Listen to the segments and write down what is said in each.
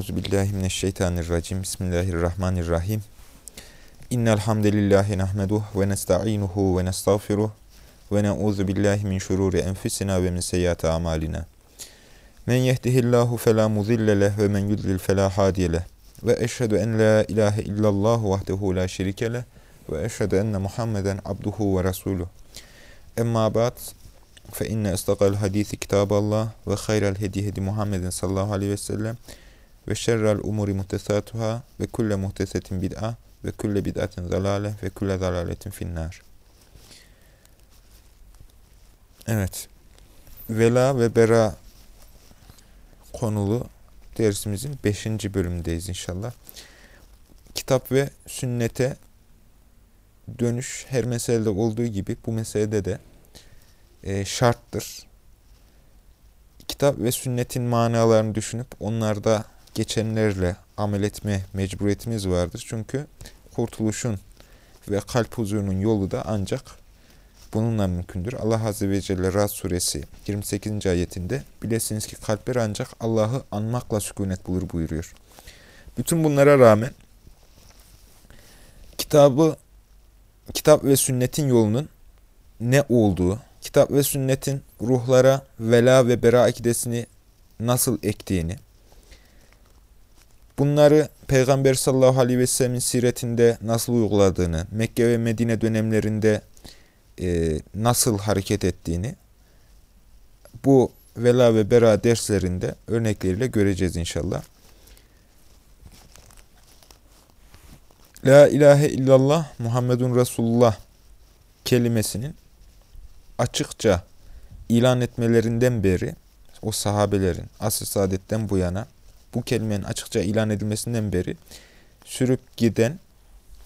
Euzu billahi mineşşeytanirracim. Bismillahirrahmanirrahim. İnnel hamdelellahi nahmeduhu ve nestainuhu ve nestağfiruh ve na'uzu billahi min şururi enfusina ve min seyyiati amalina. Men yehdihillahu fela mudille ve men yudlil fela hadiye. Ve eşhedü en la ilahe illallah vahdehu la şerike ve eşhedü enne Muhammeden abduhu ve resuluh. Emma ba'd inne istakal hadisi kitaballah ve hayral hedi hedi Muhammedin sallallahu aleyhi ve sellem ve şerrel umuri muhtesatuhâ ve kulle muhtesetin bid'a ve kulle bid'atin zalale ve kulle zalaletin finnar. Evet. Vela ve bera konulu dersimizin 5. bölümündeyiz inşallah. Kitap ve sünnete dönüş her meselede olduğu gibi bu meselede de e, şarttır. Kitap ve sünnetin manalarını düşünüp onlarda geçenlerle amel etme mecburiyetimiz vardır. Çünkü kurtuluşun ve kalp huzurunun yolu da ancak bununla mümkündür. Allah Azze ve Celle Rad suresi 28. ayetinde bilesiniz ki kalpler ancak Allah'ı anmakla sükunet bulur buyuruyor. Bütün bunlara rağmen kitabı kitap ve sünnetin yolunun ne olduğu, kitap ve sünnetin ruhlara vela ve bera akidesini nasıl ektiğini, bunları Peygamber sallallahu aleyhi ve sellemin siretinde nasıl uyguladığını, Mekke ve Medine dönemlerinde e, nasıl hareket ettiğini, bu vela ve bera derslerinde örnekleriyle göreceğiz inşallah. La ilahe illallah Muhammedun Resulullah kelimesinin açıkça ilan etmelerinden beri o sahabelerin asr saadetten bu yana bu kelimenin açıkça ilan edilmesinden beri sürüp giden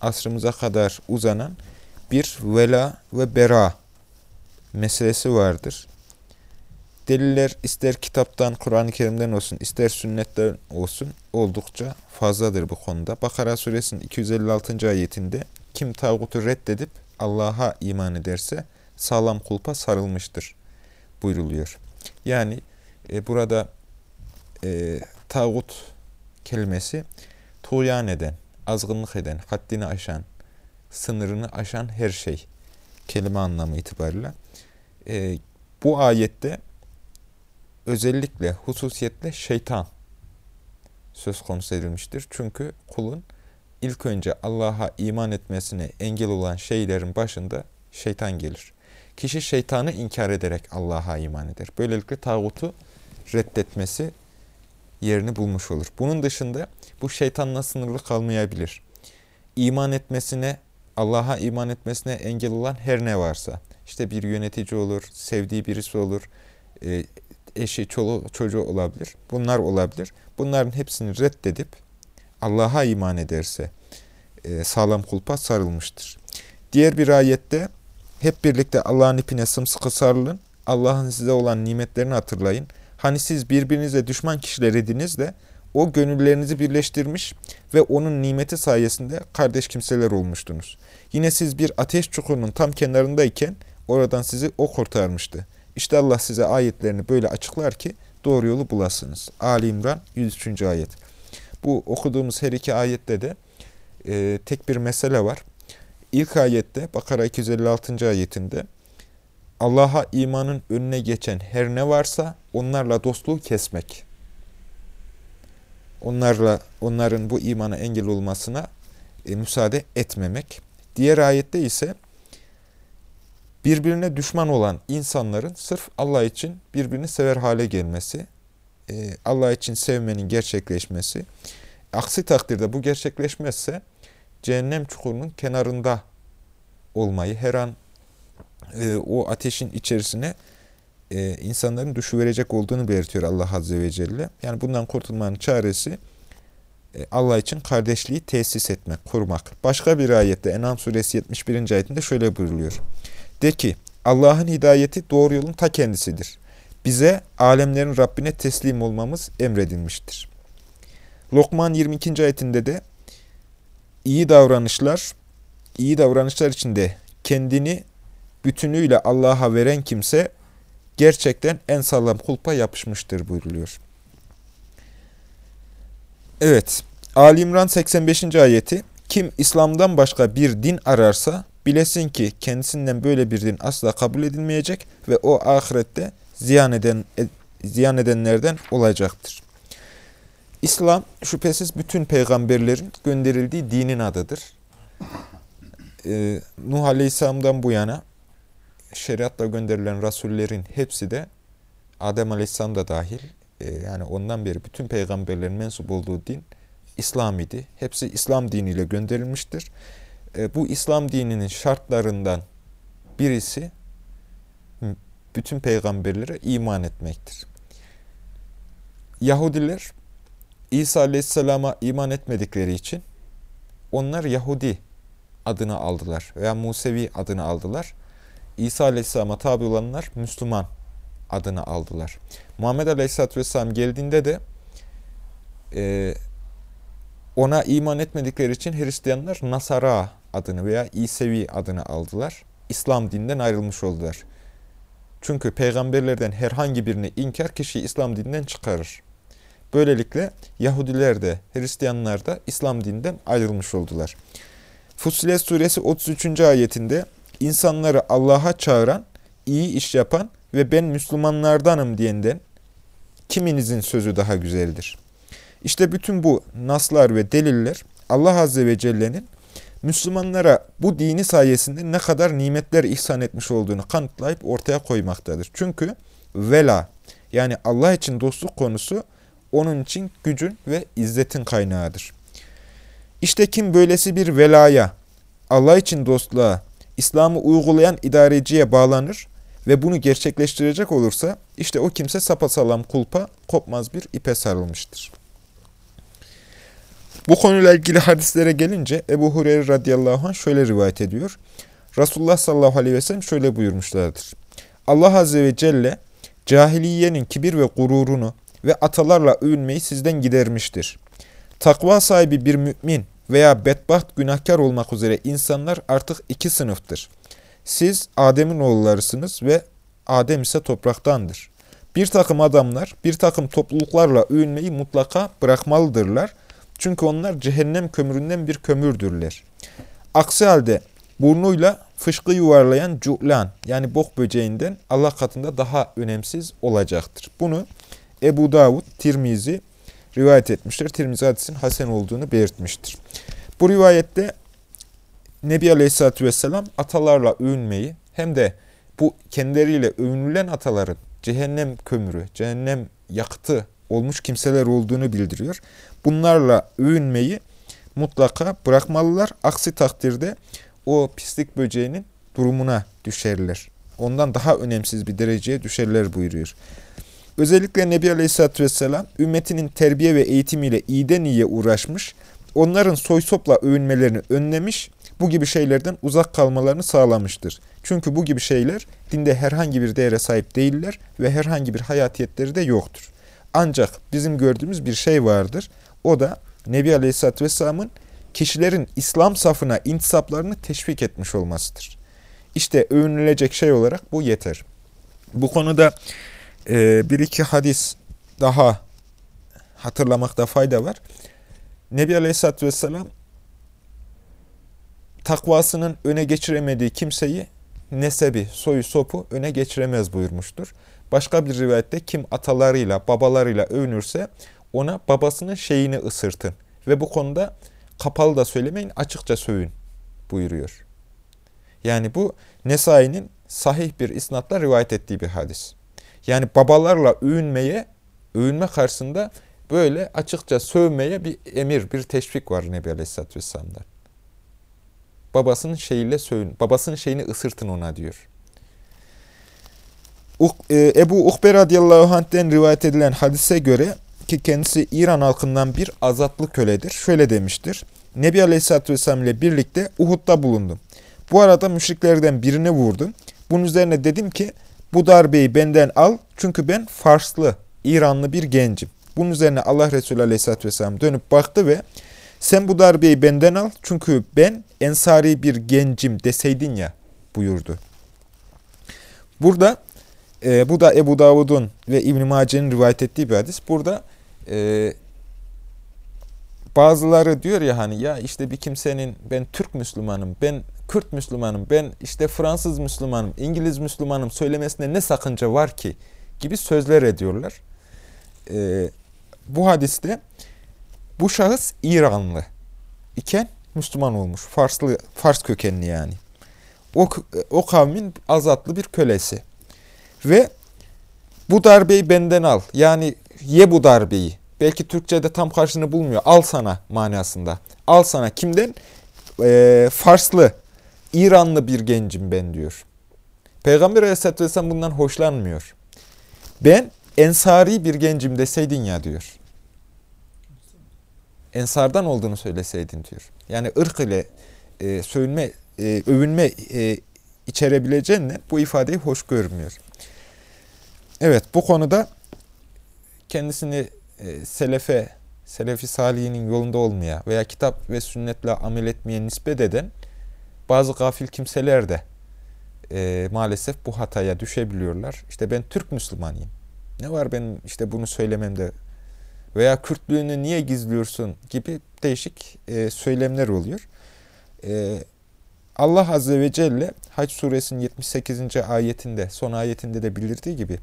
asrımıza kadar uzanan bir vela ve bera meselesi vardır. Deliller ister kitaptan, Kur'an-ı Kerim'den olsun, ister sünnetten olsun oldukça fazladır bu konuda. Bakara suresinin 256. ayetinde kim tağutu reddedip Allah'a iman ederse sağlam kulpa sarılmıştır buyruluyor. Yani e, burada e, tağut kelimesi tuğyan eden, azgınlık eden, haddini aşan, sınırını aşan her şey kelime anlamı itibariyle. E, bu ayette özellikle hususiyetle şeytan söz konusu edilmiştir. Çünkü kulun ilk önce Allah'a iman etmesine engel olan şeylerin başında şeytan gelir. Kişi şeytanı inkar ederek Allah'a iman eder. Böylelikle tağutu reddetmesi yerini bulmuş olur. Bunun dışında bu şeytanla sınırlı kalmayabilir. İman etmesine, Allah'a iman etmesine engel olan her ne varsa, işte bir yönetici olur, sevdiği birisi olur, e, eşi, çoluğu, çocuğu olabilir. Bunlar olabilir. Bunların hepsini reddedip Allah'a iman ederse e, sağlam kulpa sarılmıştır. Diğer bir ayette hep birlikte Allah'ın ipine sımsıkı sarılın. Allah'ın size olan nimetlerini hatırlayın. Hani siz birbirinize düşman kişiler ediniz de o gönüllerinizi birleştirmiş ve onun nimeti sayesinde kardeş kimseler olmuştunuz. Yine siz bir ateş çukurunun tam kenarındayken oradan sizi o kurtarmıştı. İşte Allah size ayetlerini böyle açıklar ki doğru yolu bulasınız. Ali İmran 103. ayet. Bu okuduğumuz her iki ayette de e, tek bir mesele var. İlk ayette Bakara 256. ayetinde Allah'a imanın önüne geçen her ne varsa onlarla dostluğu kesmek. Onlarla onların bu imana engel olmasına e, müsaade etmemek. Diğer ayette ise birbirine düşman olan insanların sırf Allah için birbirini sever hale gelmesi, e, Allah için sevmenin gerçekleşmesi. Aksi takdirde bu gerçekleşmezse cehennem çukurunun kenarında olmayı, her an e, o ateşin içerisine e, insanların düşüverecek olduğunu belirtiyor Allah Azze ve Celle. Yani bundan kurtulmanın çaresi e, Allah için kardeşliği tesis etmek, kurmak. Başka bir ayette Enam suresi 71. ayetinde şöyle buyruluyor. De ki Allah'ın hidayeti doğru yolun ta kendisidir. Bize alemlerin Rabbine teslim olmamız emredilmiştir. Lokman 22. ayetinde de iyi davranışlar, iyi davranışlar içinde kendini bütünüyle Allah'a veren kimse gerçekten en sağlam kulpa yapışmıştır buyruluyor. Evet. Ali İmran 85. ayeti. Kim İslam'dan başka bir din ararsa bilesin ki kendisinden böyle bir din asla kabul edilmeyecek ve o ahirette ziyan, eden, ziyan edenlerden olacaktır. İslam şüphesiz bütün peygamberlerin gönderildiği dinin adıdır. Ee, Nuh Aleyhisselam'dan bu yana şeriatla gönderilen rasullerin hepsi de Adem Aleyhisselam da dahil e, yani ondan beri bütün peygamberlerin mensup olduğu din İslam idi. Hepsi İslam diniyle gönderilmiştir. E, bu İslam dininin şartlarından birisi bütün peygamberlere iman etmektir. Yahudiler İsa Aleyhisselam'a iman etmedikleri için onlar Yahudi adını aldılar veya Musevi adını aldılar. İsa Aleyhisselam'a tabi olanlar Müslüman adını aldılar. Muhammed Aleyhisselatü Vesselam geldiğinde de e, ona iman etmedikleri için Hristiyanlar Nasara adını veya İsevi adını aldılar. İslam dininden ayrılmış oldular. Çünkü peygamberlerden herhangi birini inkar kişiyi İslam dininden çıkarır. Böylelikle Yahudiler de Hristiyanlar da İslam dininden ayrılmış oldular. Fussilet suresi 33. ayetinde insanları Allah'a çağıran, iyi iş yapan ve ben Müslümanlardanım diyenden kiminizin sözü daha güzeldir? İşte bütün bu naslar ve deliller Allah Azze ve Celle'nin Müslümanlara bu dini sayesinde ne kadar nimetler ihsan etmiş olduğunu kanıtlayıp ortaya koymaktadır. Çünkü vela yani Allah için dostluk konusu onun için gücün ve izzetin kaynağıdır. İşte kim böylesi bir velaya, Allah için dostluğa, İslam'ı uygulayan idareciye bağlanır ve bunu gerçekleştirecek olursa işte o kimse sapasalam kulpa kopmaz bir ipe sarılmıştır. Bu konuyla ilgili hadislere gelince Ebu Hureyre radıyallahu anh şöyle rivayet ediyor. Resulullah sallallahu aleyhi ve sellem şöyle buyurmuşlardır. Allah azze ve celle cahiliyenin kibir ve gururunu ve atalarla övünmeyi sizden gidermiştir. Takva sahibi bir mümin veya bedbaht günahkar olmak üzere insanlar artık iki sınıftır. Siz Adem'in oğullarısınız ve Adem ise topraktandır. Bir takım adamlar bir takım topluluklarla övünmeyi mutlaka bırakmalıdırlar. Çünkü onlar cehennem kömüründen bir kömürdürler. Aksi halde burnuyla fışkı yuvarlayan cu'lan yani bok böceğinden Allah katında daha önemsiz olacaktır. Bunu Ebu Davud, Tirmizi rivayet etmiştir. Tirmizi hadisin hasen olduğunu belirtmiştir. Bu rivayette Nebi Aleyhisselatü Vesselam atalarla övünmeyi hem de bu kendileriyle övünülen ataların cehennem kömürü, cehennem yakıtı olmuş kimseler olduğunu bildiriyor. Bunlarla övünmeyi mutlaka bırakmalılar. Aksi takdirde o pislik böceğinin durumuna düşerler. Ondan daha önemsiz bir dereceye düşerler buyuruyor. Özellikle Nebi Aleyhisselatü Vesselam ümmetinin terbiye ve eğitimiyle iyiden iyiye uğraşmış, onların soy sopla övünmelerini önlemiş, bu gibi şeylerden uzak kalmalarını sağlamıştır. Çünkü bu gibi şeyler dinde herhangi bir değere sahip değiller ve herhangi bir hayatiyetleri de yoktur. Ancak bizim gördüğümüz bir şey vardır. O da Nebi Aleyhisselatü Vesselam'ın kişilerin İslam safına intisaplarını teşvik etmiş olmasıdır. İşte övünülecek şey olarak bu yeter. Bu konuda e, bir iki hadis daha hatırlamakta fayda var. Nebi Aleyhisselatü Vesselam takvasının öne geçiremediği kimseyi nesebi, soyu, sopu öne geçiremez buyurmuştur. Başka bir rivayette kim atalarıyla, babalarıyla övünürse ona babasının şeyini ısırtın. Ve bu konuda kapalı da söylemeyin, açıkça sövün buyuruyor. Yani bu Nesai'nin sahih bir isnatla rivayet ettiği bir hadis. Yani babalarla övünmeye, övünme karşısında böyle açıkça sövmeye bir emir, bir teşvik var Nebi Aleyhisselatü Vesselam'dan. Babasının şeyiyle sövün, babasının şeyini ısırtın ona diyor. E, Ebu Ukbe radıyallahu anh'den rivayet edilen hadise göre ki kendisi İran halkından bir azatlı köledir. Şöyle demiştir. Nebi Aleyhisselatü Vesselam ile birlikte Uhud'da bulundum. Bu arada müşriklerden birini vurdum. Bunun üzerine dedim ki bu darbeyi benden al çünkü ben Farslı, İranlı bir gencim. Bunun üzerine Allah Resulü Aleyhisselatü Vesselam dönüp baktı ve sen bu darbeyi benden al çünkü ben ensari bir gencim deseydin ya buyurdu. Burada e, bu da Ebu Davud'un ve İbn-i Mace'nin rivayet ettiği bir hadis. Burada e, bazıları diyor ya hani ya işte bir kimsenin ben Türk Müslümanım, ben Kürt Müslümanım, ben işte Fransız Müslümanım, İngiliz Müslümanım söylemesine ne sakınca var ki gibi sözler ediyorlar. Ee, bu hadiste bu şahıs İranlı iken Müslüman olmuş. Farslı, Fars kökenli yani. O, o kavmin azatlı bir kölesi. Ve bu darbeyi benden al. Yani ye bu darbeyi. Belki Türkçe'de tam karşını bulmuyor. Al sana manasında. Al sana. Kimden? Ee, Farslı, İranlı bir gencim ben diyor. Peygamber Aleyhisselatü Vesselam bundan hoşlanmıyor. Ben ensari bir gencim deseydin ya diyor. Ensardan olduğunu söyleseydin diyor. Yani ırk ile e, sövünme, e, övünme e, içerebileceğine bu ifadeyi hoş görmüyor. Evet bu konuda kendisini e, selefe, selefi salihinin yolunda olmaya veya kitap ve sünnetle amel etmeye nispet eden bazı gafil kimseler de e, maalesef bu hataya düşebiliyorlar. İşte ben Türk Müslümanıyım. Ne var benim işte bunu söylememde veya Kürtlüğünü niye gizliyorsun gibi değişik e, söylemler oluyor. E, Allah Azze ve Celle Hac suresinin 78. ayetinde, son ayetinde de bildirdiği gibi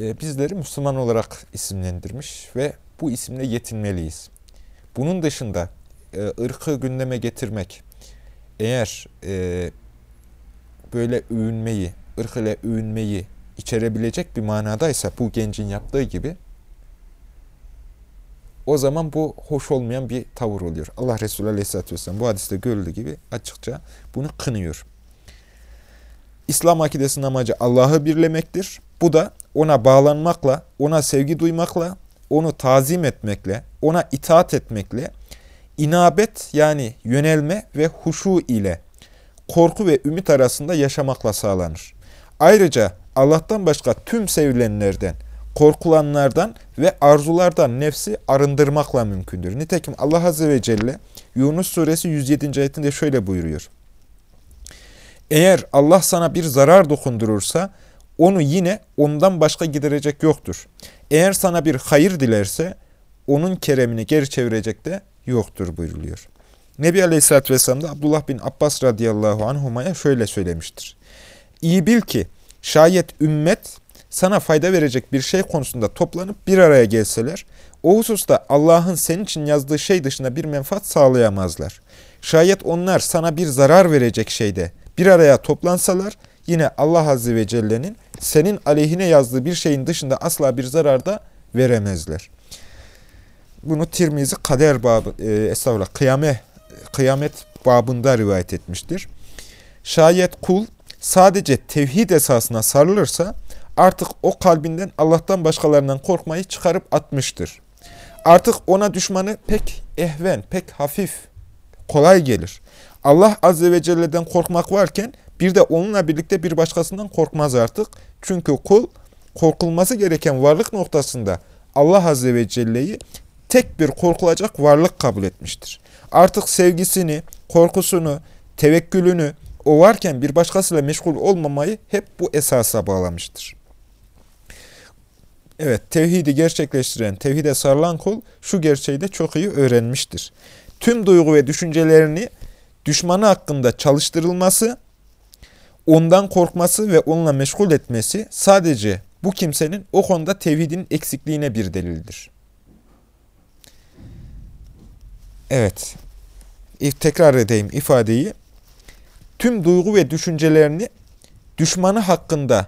e, bizleri Müslüman olarak isimlendirmiş ve bu isimle yetinmeliyiz. Bunun dışında e, ırkı gündeme getirmek, eğer e, böyle övünmeyi, ırk ile övünmeyi içerebilecek bir manadaysa bu gencin yaptığı gibi o zaman bu hoş olmayan bir tavır oluyor. Allah Resulü Aleyhisselatü Vesselam bu hadiste görüldüğü gibi açıkça bunu kınıyor. İslam akidesinin amacı Allah'ı birlemektir. Bu da ona bağlanmakla, ona sevgi duymakla, onu tazim etmekle, ona itaat etmekle, inabet yani yönelme ve huşu ile korku ve ümit arasında yaşamakla sağlanır. Ayrıca Allah'tan başka tüm sevilenlerden, korkulanlardan ve arzulardan nefsi arındırmakla mümkündür. Nitekim Allah Azze ve Celle Yunus suresi 107. ayetinde şöyle buyuruyor. Eğer Allah sana bir zarar dokundurursa onu yine ondan başka giderecek yoktur. Eğer sana bir hayır dilerse onun keremini geri çevirecek de yoktur buyuruluyor. Nebi Aleyhisselatü Vesselam da Abdullah bin Abbas radıyallahu anhuma'ya şöyle söylemiştir. İyi bil ki şayet ümmet sana fayda verecek bir şey konusunda toplanıp bir araya gelseler, o hususta Allah'ın senin için yazdığı şey dışında bir menfaat sağlayamazlar. Şayet onlar sana bir zarar verecek şeyde bir araya toplansalar, yine Allah Azze ve Celle'nin senin aleyhine yazdığı bir şeyin dışında asla bir zarar da veremezler. Bunu Tirmizi kader babı, e, estağfurullah, kıyame, kıyamet babında rivayet etmiştir. Şayet kul sadece tevhid esasına sarılırsa, artık o kalbinden Allah'tan başkalarından korkmayı çıkarıp atmıştır. Artık ona düşmanı pek ehven, pek hafif, kolay gelir. Allah Azze ve Celle'den korkmak varken bir de onunla birlikte bir başkasından korkmaz artık. Çünkü kul korkulması gereken varlık noktasında Allah Azze ve Celle'yi tek bir korkulacak varlık kabul etmiştir. Artık sevgisini, korkusunu, tevekkülünü o varken bir başkasıyla meşgul olmamayı hep bu esasa bağlamıştır. Evet, tevhidi gerçekleştiren, tevhide sarılan kul şu gerçeği de çok iyi öğrenmiştir. Tüm duygu ve düşüncelerini düşmanı hakkında çalıştırılması, ondan korkması ve onunla meşgul etmesi sadece bu kimsenin o konuda tevhidin eksikliğine bir delildir. Evet, tekrar edeyim ifadeyi. Tüm duygu ve düşüncelerini düşmanı hakkında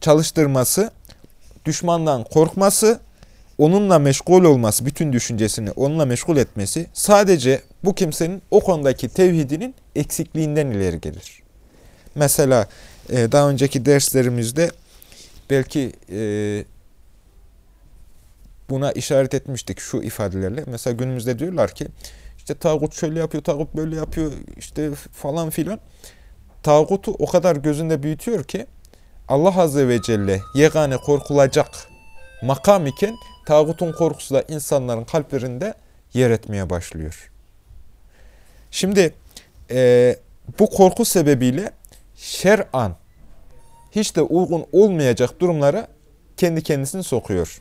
çalıştırması, düşmandan korkması, onunla meşgul olması, bütün düşüncesini onunla meşgul etmesi sadece bu kimsenin o konudaki tevhidinin eksikliğinden ileri gelir. Mesela e, daha önceki derslerimizde belki e, buna işaret etmiştik şu ifadelerle. Mesela günümüzde diyorlar ki işte tağut şöyle yapıyor, tağut böyle yapıyor işte falan filan. Tağutu o kadar gözünde büyütüyor ki Allah Azze ve Celle yegane korkulacak makam iken tağutun korkusu da insanların kalplerinde yer etmeye başlıyor. Şimdi e, bu korku sebebiyle şer'an hiç de uygun olmayacak durumlara kendi kendisini sokuyor.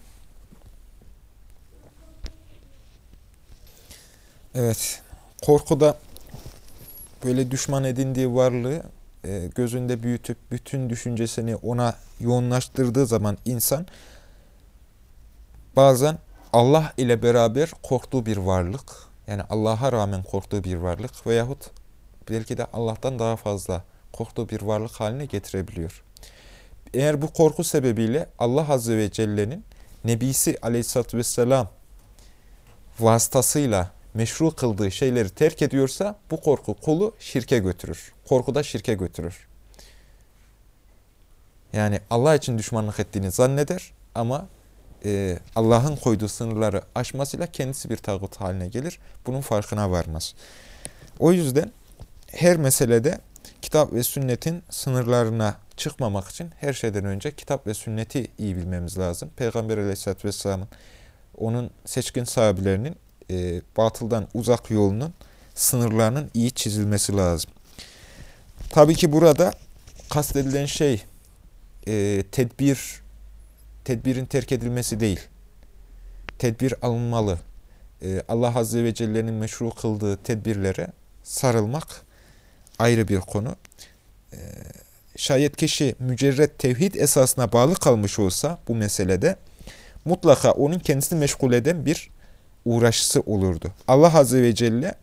Evet, korkuda böyle düşman edindiği varlığı e, gözünde büyütüp bütün düşüncesini ona yoğunlaştırdığı zaman insan bazen Allah ile beraber korktuğu bir varlık, yani Allah'a rağmen korktuğu bir varlık veyahut belki de Allah'tan daha fazla korktuğu bir varlık haline getirebiliyor. Eğer bu korku sebebiyle Allah Azze ve Celle'nin Nebisi Aleyhisselatü Vesselam vasıtasıyla meşru kıldığı şeyleri terk ediyorsa bu korku kulu şirke götürür. Korku da şirke götürür. Yani Allah için düşmanlık ettiğini zanneder ama e, Allah'ın koyduğu sınırları aşmasıyla kendisi bir tağut haline gelir. Bunun farkına varmaz. O yüzden her meselede kitap ve sünnetin sınırlarına çıkmamak için her şeyden önce kitap ve sünneti iyi bilmemiz lazım. Peygamber aleyhissalatü vesselamın onun seçkin sahabelerinin e, batıldan uzak yolunun sınırlarının iyi çizilmesi lazım. Tabii ki burada kastedilen şey e, tedbir, tedbirin terk edilmesi değil. Tedbir alınmalı. E, Allah Azze ve Celle'nin meşru kıldığı tedbirlere sarılmak ayrı bir konu. E, şayet kişi mücerret tevhid esasına bağlı kalmış olsa bu meselede mutlaka onun kendisini meşgul eden bir uğraşısı olurdu. Allah Azze ve Celle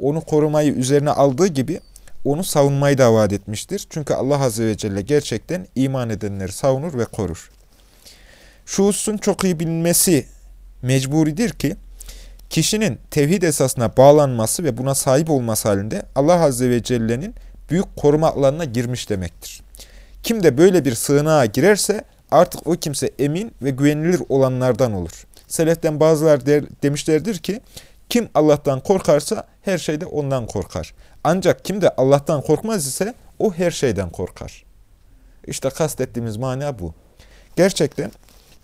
onu korumayı üzerine aldığı gibi onu savunmayı da vaat etmiştir. Çünkü Allah Azze ve Celle gerçekten iman edenleri savunur ve korur. Şu hususun çok iyi bilinmesi mecburidir ki, kişinin tevhid esasına bağlanması ve buna sahip olması halinde Allah Azze ve Celle'nin büyük koruma alanına girmiş demektir. Kim de böyle bir sığınağa girerse artık o kimse emin ve güvenilir olanlardan olur. Seleften bazılar der, demişlerdir ki, kim Allah'tan korkarsa her şeyde ondan korkar. Ancak kim de Allah'tan korkmaz ise o her şeyden korkar. İşte kastettiğimiz mana bu. Gerçekten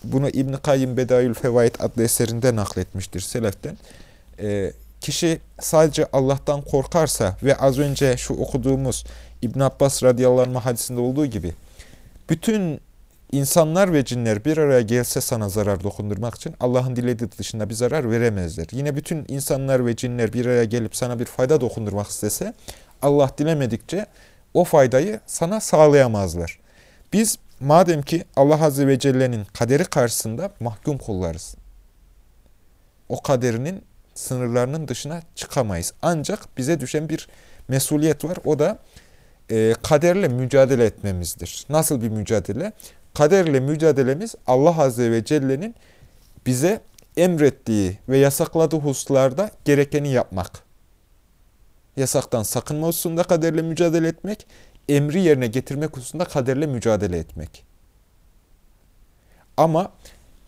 bunu İbn-i Kayyim Bedayül Fevaid adlı eserinde nakletmiştir Seleften. E, kişi sadece Allah'tan korkarsa ve az önce şu okuduğumuz İbn Abbas radıyallahu anh hadisinde olduğu gibi bütün İnsanlar ve cinler bir araya gelse sana zarar dokundurmak için Allah'ın dilediği dışında bir zarar veremezler. Yine bütün insanlar ve cinler bir araya gelip sana bir fayda dokundurmak istese Allah dilemedikçe o faydayı sana sağlayamazlar. Biz madem ki Allah Azze ve Celle'nin kaderi karşısında mahkum kullarız. O kaderinin sınırlarının dışına çıkamayız. Ancak bize düşen bir mesuliyet var. O da e, kaderle mücadele etmemizdir. Nasıl bir mücadele? Kaderle mücadelemiz Allah Azze ve Celle'nin bize emrettiği ve yasakladığı hususlarda gerekeni yapmak. Yasaktan sakınma hususunda kaderle mücadele etmek, emri yerine getirmek hususunda kaderle mücadele etmek. Ama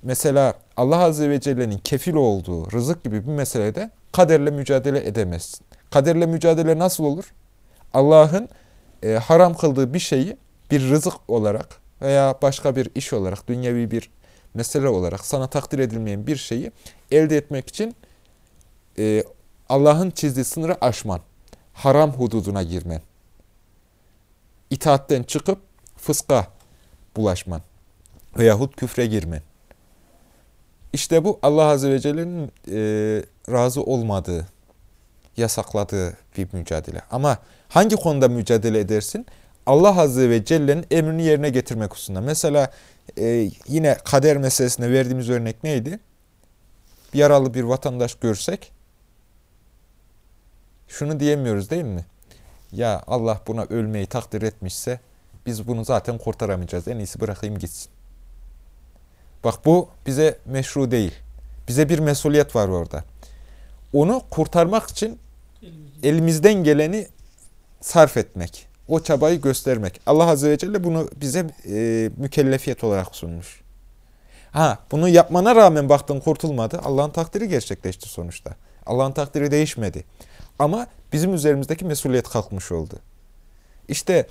mesela Allah Azze ve Celle'nin kefil olduğu rızık gibi bir meselede kaderle mücadele edemezsin. Kaderle mücadele nasıl olur? Allah'ın e, haram kıldığı bir şeyi bir rızık olarak veya başka bir iş olarak, dünyevi bir mesele olarak sana takdir edilmeyen bir şeyi elde etmek için e, Allah'ın çizdiği sınırı aşman, haram hududuna girmen, itaatten çıkıp fıska bulaşman veyahut küfre girmen. İşte bu Allah Azze ve Celle'nin e, razı olmadığı, yasakladığı bir mücadele. Ama hangi konuda mücadele edersin? Allah Azze ve Celle'nin emrini yerine getirmek hususunda. Mesela e, yine kader meselesinde verdiğimiz örnek neydi? Yaralı bir vatandaş görsek şunu diyemiyoruz değil mi? Ya Allah buna ölmeyi takdir etmişse biz bunu zaten kurtaramayacağız. En iyisi bırakayım gitsin. Bak bu bize meşru değil. Bize bir mesuliyet var orada. Onu kurtarmak için elimizden geleni sarf etmek o çabayı göstermek. Allah Azze ve Celle bunu bize e, mükellefiyet olarak sunmuş. Ha, bunu yapmana rağmen baktın kurtulmadı. Allah'ın takdiri gerçekleşti sonuçta. Allah'ın takdiri değişmedi. Ama bizim üzerimizdeki mesuliyet kalkmış oldu. İşte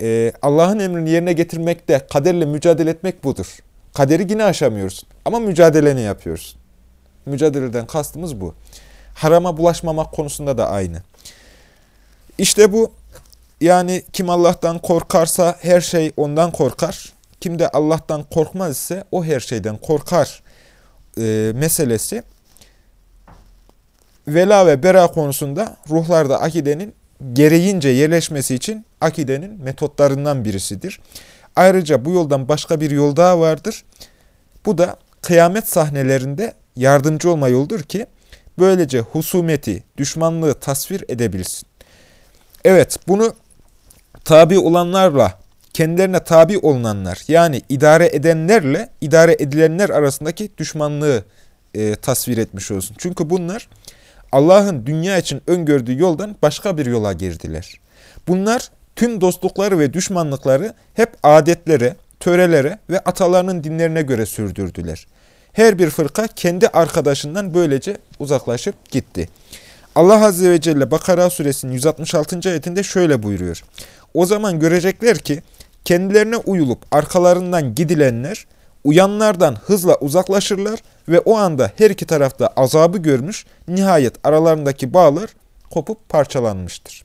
e, Allah'ın emrini yerine getirmekte, kaderle mücadele etmek budur. Kaderi yine aşamıyorsun ama mücadeleni yapıyorsun. Mücadeleden kastımız bu. Harama bulaşmamak konusunda da aynı. İşte bu yani kim Allah'tan korkarsa her şey ondan korkar. Kim de Allah'tan korkmaz ise o her şeyden korkar e, meselesi vela ve bera konusunda ruhlarda akidenin gereğince yerleşmesi için akidenin metotlarından birisidir. Ayrıca bu yoldan başka bir yol daha vardır. Bu da kıyamet sahnelerinde yardımcı olma yoldur ki böylece husumeti, düşmanlığı tasvir edebilsin. Evet bunu tabi olanlarla kendilerine tabi olunanlar yani idare edenlerle idare edilenler arasındaki düşmanlığı e, tasvir etmiş olsun. Çünkü bunlar Allah'ın dünya için öngördüğü yoldan başka bir yola girdiler. Bunlar tüm dostlukları ve düşmanlıkları hep adetlere, törelere ve atalarının dinlerine göre sürdürdüler. Her bir fırka kendi arkadaşından böylece uzaklaşıp gitti. Allah Azze ve Celle Bakara suresinin 166. ayetinde şöyle buyuruyor. O zaman görecekler ki kendilerine uyulup arkalarından gidilenler uyanlardan hızla uzaklaşırlar ve o anda her iki tarafta azabı görmüş, nihayet aralarındaki bağlar kopup parçalanmıştır.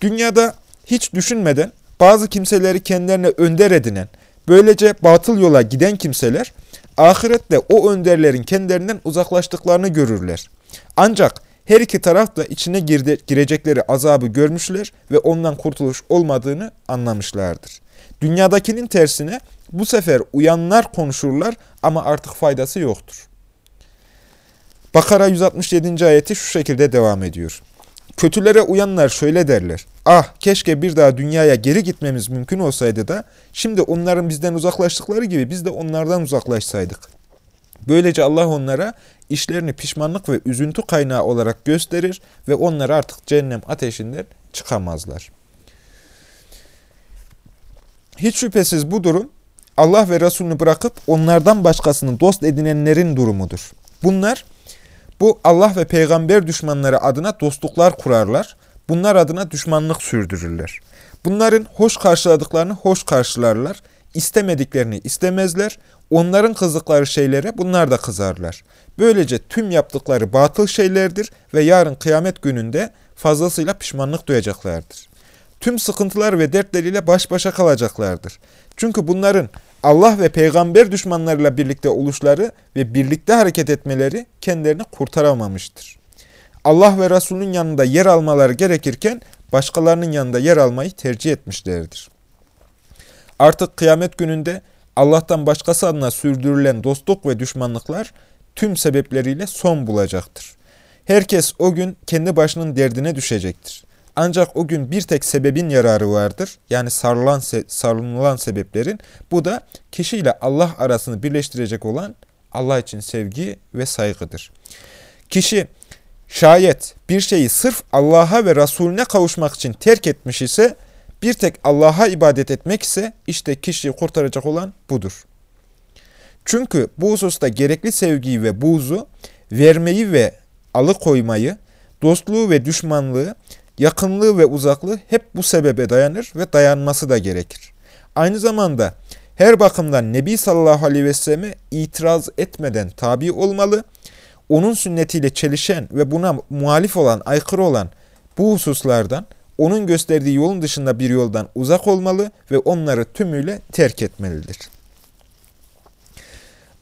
Dünyada hiç düşünmeden bazı kimseleri kendilerine önder edinen, böylece batıl yola giden kimseler, ahirette o önderlerin kendilerinden uzaklaştıklarını görürler. Ancak her iki taraf da içine girde, girecekleri azabı görmüşler ve ondan kurtuluş olmadığını anlamışlardır. Dünyadakinin tersine bu sefer uyanlar konuşurlar ama artık faydası yoktur. Bakara 167. ayeti şu şekilde devam ediyor. Kötülere uyanlar şöyle derler. Ah keşke bir daha dünyaya geri gitmemiz mümkün olsaydı da şimdi onların bizden uzaklaştıkları gibi biz de onlardan uzaklaşsaydık. Böylece Allah onlara işlerini pişmanlık ve üzüntü kaynağı olarak gösterir ve onlar artık cehennem ateşinden çıkamazlar. Hiç şüphesiz bu durum Allah ve Resulünü bırakıp onlardan başkasını dost edinenlerin durumudur. Bunlar bu Allah ve peygamber düşmanları adına dostluklar kurarlar. Bunlar adına düşmanlık sürdürürler. Bunların hoş karşıladıklarını hoş karşılarlar. İstemediklerini istemezler. Onların kızdıkları şeylere bunlar da kızarlar. Böylece tüm yaptıkları batıl şeylerdir ve yarın kıyamet gününde fazlasıyla pişmanlık duyacaklardır. Tüm sıkıntılar ve dertleriyle baş başa kalacaklardır. Çünkü bunların Allah ve peygamber düşmanlarıyla birlikte oluşları ve birlikte hareket etmeleri kendilerini kurtaramamıştır. Allah ve Resulünün yanında yer almaları gerekirken başkalarının yanında yer almayı tercih etmişlerdir. Artık kıyamet gününde Allah'tan başkası adına sürdürülen dostluk ve düşmanlıklar tüm sebepleriyle son bulacaktır. Herkes o gün kendi başının derdine düşecektir. Ancak o gün bir tek sebebin yararı vardır. Yani sarılan, sarılan sebeplerin. Bu da kişiyle Allah arasını birleştirecek olan Allah için sevgi ve saygıdır. Kişi şayet bir şeyi sırf Allah'a ve Resulüne kavuşmak için terk etmiş ise bir tek Allah'a ibadet etmek ise işte kişiyi kurtaracak olan budur. Çünkü bu hususta gerekli sevgiyi ve buğzu, vermeyi ve alıkoymayı, dostluğu ve düşmanlığı, yakınlığı ve uzaklığı hep bu sebebe dayanır ve dayanması da gerekir. Aynı zamanda her bakımdan Nebi sallallahu aleyhi ve selleme itiraz etmeden tabi olmalı, onun sünnetiyle çelişen ve buna muhalif olan, aykırı olan bu hususlardan, onun gösterdiği yolun dışında bir yoldan uzak olmalı ve onları tümüyle terk etmelidir.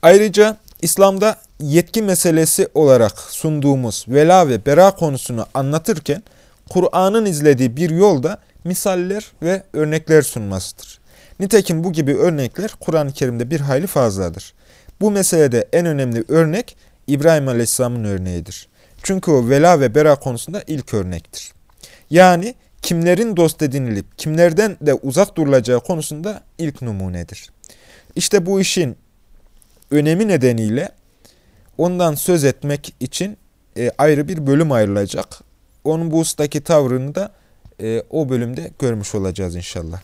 Ayrıca İslam'da yetki meselesi olarak sunduğumuz vela ve bera konusunu anlatırken Kur'an'ın izlediği bir yolda misaller ve örnekler sunmasıdır. Nitekim bu gibi örnekler Kur'an-ı Kerim'de bir hayli fazladır. Bu meselede en önemli örnek İbrahim Aleyhisselam'ın örneğidir. Çünkü o vela ve bera konusunda ilk örnektir. Yani kimlerin dost edinilip kimlerden de uzak durulacağı konusunda ilk numunedir. İşte bu işin önemi nedeniyle ondan söz etmek için e, ayrı bir bölüm ayrılacak. Onun bu ustaki tavrını da e, o bölümde görmüş olacağız inşallah.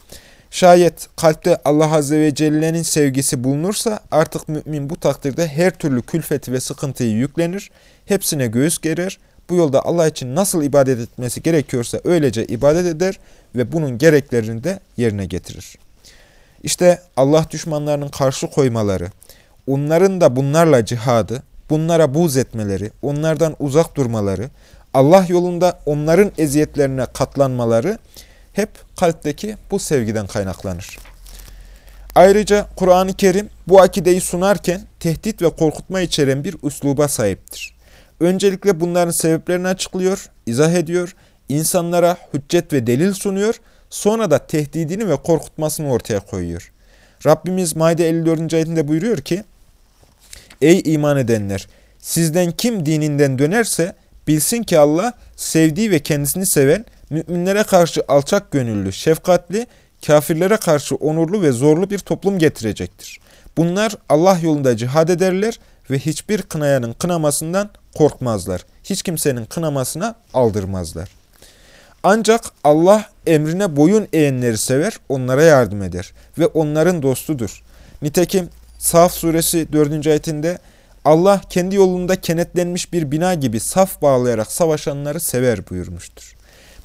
Şayet kalpte Allah Azze ve Celle'nin sevgisi bulunursa artık mümin bu takdirde her türlü külfeti ve sıkıntıyı yüklenir, hepsine göğüs gerer, bu yolda Allah için nasıl ibadet etmesi gerekiyorsa öylece ibadet eder ve bunun gereklerini de yerine getirir. İşte Allah düşmanlarının karşı koymaları, onların da bunlarla cihadı, bunlara buz etmeleri, onlardan uzak durmaları, Allah yolunda onların eziyetlerine katlanmaları hep kalpteki bu sevgiden kaynaklanır. Ayrıca Kur'an-ı Kerim bu akideyi sunarken tehdit ve korkutma içeren bir üsluba sahiptir. Öncelikle bunların sebeplerini açıklıyor, izah ediyor, insanlara hüccet ve delil sunuyor, sonra da tehdidini ve korkutmasını ortaya koyuyor. Rabbimiz Maide 54. ayetinde buyuruyor ki, Ey iman edenler! Sizden kim dininden dönerse bilsin ki Allah sevdiği ve kendisini seven, müminlere karşı alçak gönüllü, şefkatli, kafirlere karşı onurlu ve zorlu bir toplum getirecektir. Bunlar Allah yolunda cihad ederler ve hiçbir kınayanın kınamasından korkmazlar. Hiç kimsenin kınamasına aldırmazlar. Ancak Allah emrine boyun eğenleri sever, onlara yardım eder ve onların dostudur. Nitekim Saf suresi 4. ayetinde Allah kendi yolunda kenetlenmiş bir bina gibi saf bağlayarak savaşanları sever buyurmuştur.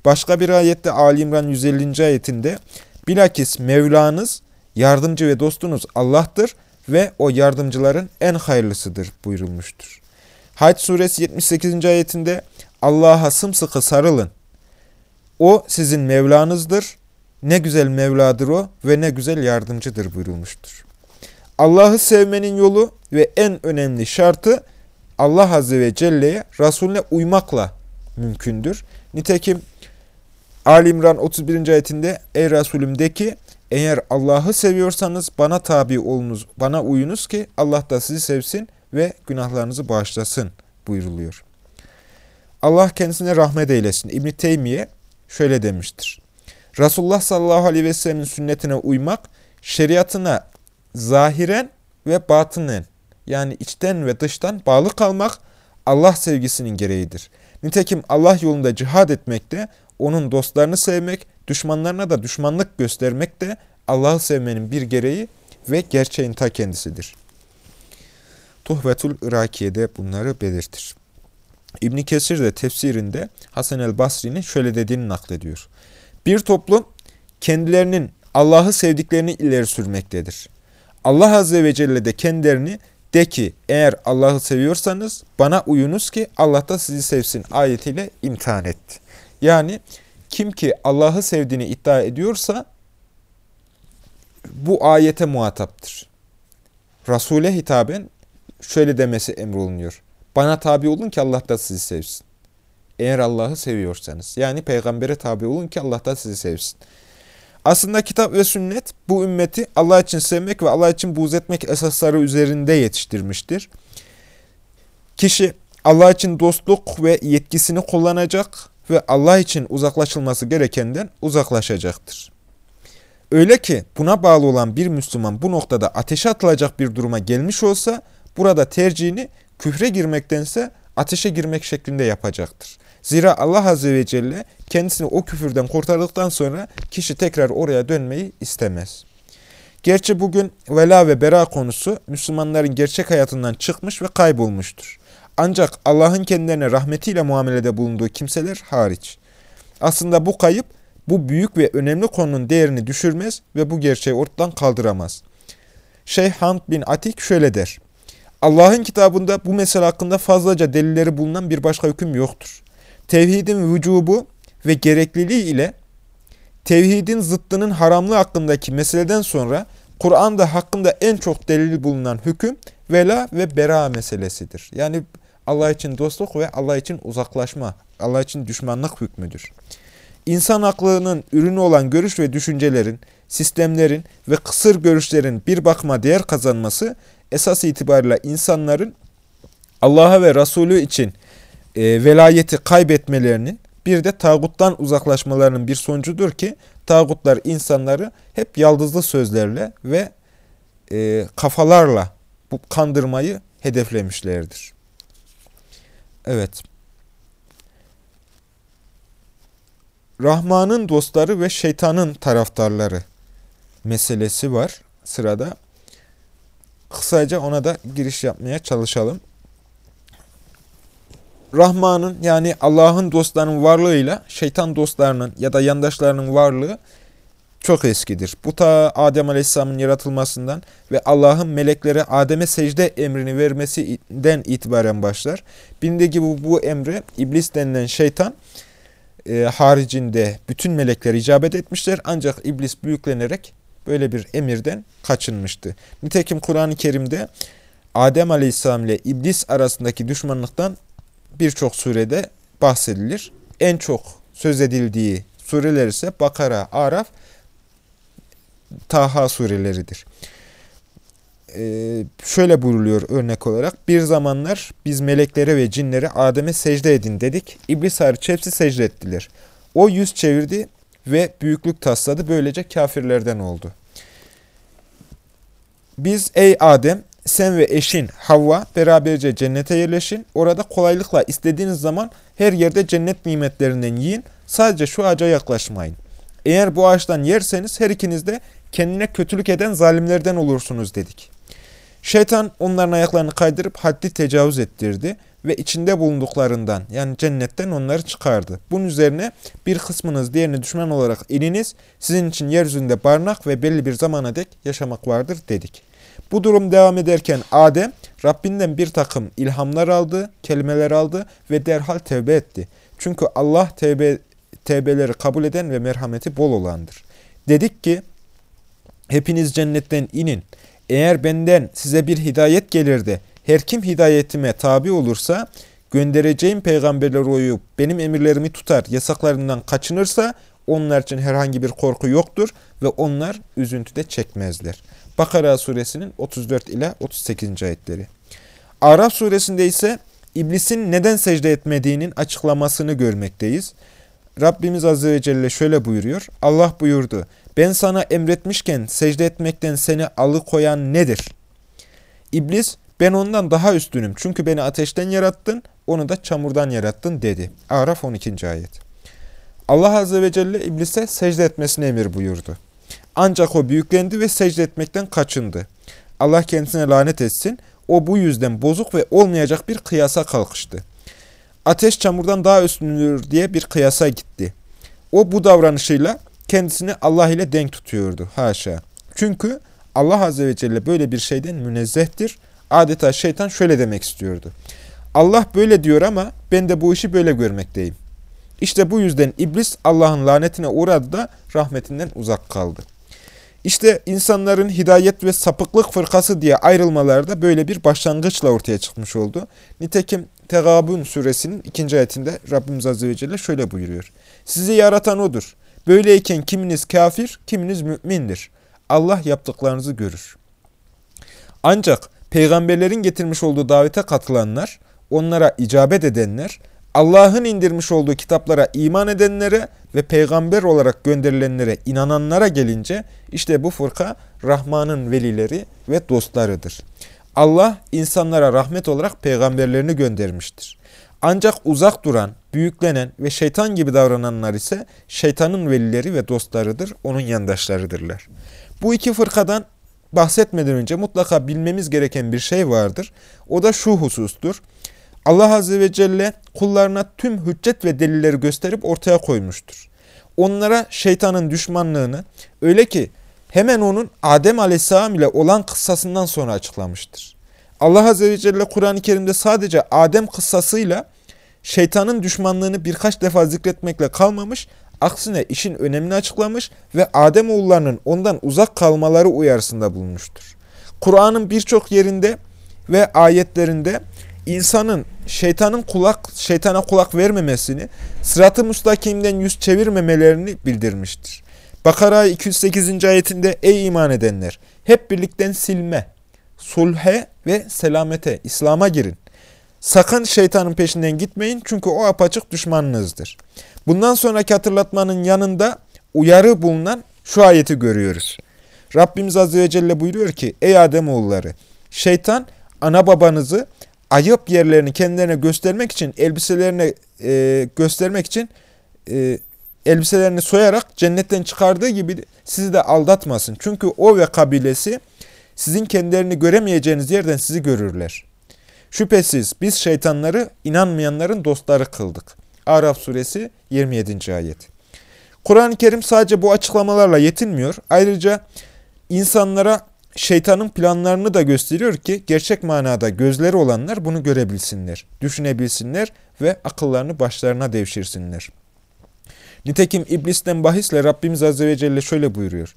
Başka bir ayette Ali İmran 150. ayetinde bilakis Mevlanız, yardımcı ve dostunuz Allah'tır ve o yardımcıların en hayırlısıdır buyurulmuştur. Hac suresi 78. ayetinde Allah'a sımsıkı sarılın. O sizin Mevlanızdır. Ne güzel Mevladır o ve ne güzel yardımcıdır buyurulmuştur. Allah'ı sevmenin yolu ve en önemli şartı Allah Azze ve Celle'ye, Resulüne uymakla mümkündür. Nitekim Ali İmran 31. ayetinde Ey Resulüm de ki eğer Allah'ı seviyorsanız bana tabi olunuz, bana uyunuz ki Allah da sizi sevsin ve günahlarınızı bağışlasın buyuruluyor. Allah kendisine rahmet eylesin. İbn Teymiye şöyle demiştir. Resulullah sallallahu aleyhi ve sellemin sünnetine uymak, şeriatına zahiren ve batınen yani içten ve dıştan bağlı kalmak Allah sevgisinin gereğidir. Nitekim Allah yolunda cihad etmek de, onun dostlarını sevmek, düşmanlarına da düşmanlık göstermek de Allah'ı sevmenin bir gereği ve gerçeğin ta kendisidir. Tuhvetul Irakiye'de bunları belirtir. İbn Kesir de tefsirinde Hasan el Basri'nin şöyle dediğini naklediyor. Bir toplum kendilerinin Allah'ı sevdiklerini ileri sürmektedir. Allah Azze ve Celle de kendilerini de ki eğer Allah'ı seviyorsanız bana uyunuz ki Allah da sizi sevsin ayetiyle imtihan etti. Yani kim ki Allah'ı sevdiğini iddia ediyorsa bu ayete muhataptır. Resul'e hitaben şöyle demesi emrolunuyor. Bana tabi olun ki Allah da sizi sevsin. Eğer Allah'ı seviyorsanız. Yani peygambere tabi olun ki Allah da sizi sevsin. Aslında kitap ve sünnet bu ümmeti Allah için sevmek ve Allah için buğz etmek esasları üzerinde yetiştirmiştir. Kişi Allah için dostluk ve yetkisini kullanacak ve Allah için uzaklaşılması gerekenden uzaklaşacaktır. Öyle ki buna bağlı olan bir Müslüman bu noktada ateşe atılacak bir duruma gelmiş olsa burada tercihini küfre girmektense ateşe girmek şeklinde yapacaktır. Zira Allah Azze ve Celle kendisini o küfürden kurtardıktan sonra kişi tekrar oraya dönmeyi istemez. Gerçi bugün vela ve bera konusu Müslümanların gerçek hayatından çıkmış ve kaybolmuştur. Ancak Allah'ın kendilerine rahmetiyle muamelede bulunduğu kimseler hariç. Aslında bu kayıp bu büyük ve önemli konunun değerini düşürmez ve bu gerçeği ortadan kaldıramaz. Şeyh Hamd bin Atik şöyle der. Allah'ın kitabında bu mesele hakkında fazlaca delilleri bulunan bir başka hüküm yoktur. Tevhidin vücubu ve gerekliliği ile tevhidin zıttının haramlığı hakkındaki meseleden sonra Kur'an'da hakkında en çok delil bulunan hüküm vela ve bera meselesidir. Yani Allah için dostluk ve Allah için uzaklaşma, Allah için düşmanlık hükmüdür. İnsan aklının ürünü olan görüş ve düşüncelerin, sistemlerin ve kısır görüşlerin bir bakıma değer kazanması esas itibariyle insanların Allah'a ve Resulü için e, velayeti kaybetmelerinin bir de tağuttan uzaklaşmalarının bir sonucudur ki tağutlar insanları hep yaldızlı sözlerle ve e, kafalarla bu kandırmayı hedeflemişlerdir. Evet. Rahman'ın dostları ve şeytanın taraftarları meselesi var sırada. Kısaca ona da giriş yapmaya çalışalım. Rahman'ın yani Allah'ın dostlarının varlığıyla şeytan dostlarının ya da yandaşlarının varlığı çok eskidir. Bu ta Adem Aleyhisselam'ın yaratılmasından ve Allah'ın meleklere Adem'e secde emrini vermesinden itibaren başlar. Bildiği gibi bu, emre iblis denilen şeytan e, haricinde bütün melekler icabet etmişler. Ancak iblis büyüklenerek böyle bir emirden kaçınmıştı. Nitekim Kur'an-ı Kerim'de Adem Aleyhisselam ile iblis arasındaki düşmanlıktan birçok surede bahsedilir. En çok söz edildiği sureler ise Bakara, Araf, Taha sureleridir. Ee, şöyle buyruluyor örnek olarak. Bir zamanlar biz meleklere ve cinlere Adem'e secde edin dedik. İblis hariç hepsi secde ettiler. O yüz çevirdi ve büyüklük tasladı. Böylece kafirlerden oldu. Biz ey Adem sen ve eşin Havva beraberce cennete yerleşin. Orada kolaylıkla istediğiniz zaman her yerde cennet nimetlerinden yiyin. Sadece şu ağaca yaklaşmayın. Eğer bu ağaçtan yerseniz her ikiniz de kendine kötülük eden zalimlerden olursunuz dedik. Şeytan onların ayaklarını kaydırıp haddi tecavüz ettirdi ve içinde bulunduklarından yani cennetten onları çıkardı. Bunun üzerine bir kısmınız diğerini düşman olarak ininiz, sizin için yeryüzünde barınak ve belli bir zamana dek yaşamak vardır dedik. Bu durum devam ederken Adem Rabbinden bir takım ilhamlar aldı, kelimeler aldı ve derhal tevbe etti. Çünkü Allah tevbe, tevbeleri kabul eden ve merhameti bol olandır. Dedik ki hepiniz cennetten inin. Eğer benden size bir hidayet gelirdi, her kim hidayetime tabi olursa, göndereceğim peygamberler uyup benim emirlerimi tutar, yasaklarından kaçınırsa onlar için herhangi bir korku yoktur ve onlar üzüntüde çekmezler. Bakara suresinin 34 ila 38. ayetleri. Araf suresinde ise iblisin neden secde etmediğinin açıklamasını görmekteyiz. Rabbimiz Azze ve Celle şöyle buyuruyor. Allah buyurdu. Ben sana emretmişken secde etmekten seni alıkoyan nedir? İblis ben ondan daha üstünüm çünkü beni ateşten yarattın, onu da çamurdan yarattın dedi. Araf 12. ayet. Allah Azze ve Celle iblise secde etmesini emir buyurdu. Ancak o büyüklendi ve secde etmekten kaçındı. Allah kendisine lanet etsin. O bu yüzden bozuk ve olmayacak bir kıyasa kalkıştı. Ateş çamurdan daha üstündür diye bir kıyasa gitti. O bu davranışıyla kendisini Allah ile denk tutuyordu. Haşa. Çünkü Allah Azze ve Celle böyle bir şeyden münezzehtir. Adeta şeytan şöyle demek istiyordu. Allah böyle diyor ama ben de bu işi böyle görmekteyim. İşte bu yüzden iblis Allah'ın lanetine uğradı da rahmetinden uzak kaldı. İşte insanların hidayet ve sapıklık fırkası diye ayrılmaları da böyle bir başlangıçla ortaya çıkmış oldu. Nitekim Tegabun suresinin ikinci ayetinde Rabbimiz Azze ve Celle şöyle buyuruyor. Sizi yaratan O'dur. Böyleyken kiminiz kafir, kiminiz mümindir. Allah yaptıklarınızı görür. Ancak peygamberlerin getirmiş olduğu davete katılanlar, onlara icabet edenler, Allah'ın indirmiş olduğu kitaplara iman edenlere ve peygamber olarak gönderilenlere inananlara gelince işte bu fırka Rahman'ın velileri ve dostlarıdır. Allah insanlara rahmet olarak peygamberlerini göndermiştir. Ancak uzak duran, büyüklenen ve şeytan gibi davrananlar ise şeytanın velileri ve dostlarıdır, onun yandaşlarıdırlar. Bu iki fırkadan bahsetmeden önce mutlaka bilmemiz gereken bir şey vardır. O da şu husustur. Allah Azze ve Celle kullarına tüm hüccet ve delilleri gösterip ortaya koymuştur. Onlara şeytanın düşmanlığını öyle ki hemen onun Adem Aleyhisselam ile olan kıssasından sonra açıklamıştır. Allah Azze ve Celle Kur'an-ı Kerim'de sadece Adem kıssasıyla şeytanın düşmanlığını birkaç defa zikretmekle kalmamış, aksine işin önemini açıklamış ve Adem oğullarının ondan uzak kalmaları uyarısında bulunmuştur. Kur'an'ın birçok yerinde ve ayetlerinde insanın şeytanın kulak şeytana kulak vermemesini, sıratı müstakimden yüz çevirmemelerini bildirmiştir. Bakara 208. ayetinde ey iman edenler hep birlikten silme, sulhe ve selamete, İslam'a girin. Sakın şeytanın peşinden gitmeyin çünkü o apaçık düşmanınızdır. Bundan sonraki hatırlatmanın yanında uyarı bulunan şu ayeti görüyoruz. Rabbimiz Azze ve Celle buyuruyor ki ey Ademoğulları şeytan ana babanızı ayıp yerlerini kendilerine göstermek için elbiselerini e, göstermek için e, elbiselerini soyarak cennetten çıkardığı gibi sizi de aldatmasın. Çünkü o ve kabilesi sizin kendilerini göremeyeceğiniz yerden sizi görürler. Şüphesiz biz şeytanları inanmayanların dostları kıldık. Araf suresi 27. ayet. Kur'an-ı Kerim sadece bu açıklamalarla yetinmiyor. Ayrıca insanlara şeytanın planlarını da gösteriyor ki gerçek manada gözleri olanlar bunu görebilsinler, düşünebilsinler ve akıllarını başlarına devşirsinler. Nitekim iblisten bahisle Rabbimiz Azze ve Celle şöyle buyuruyor.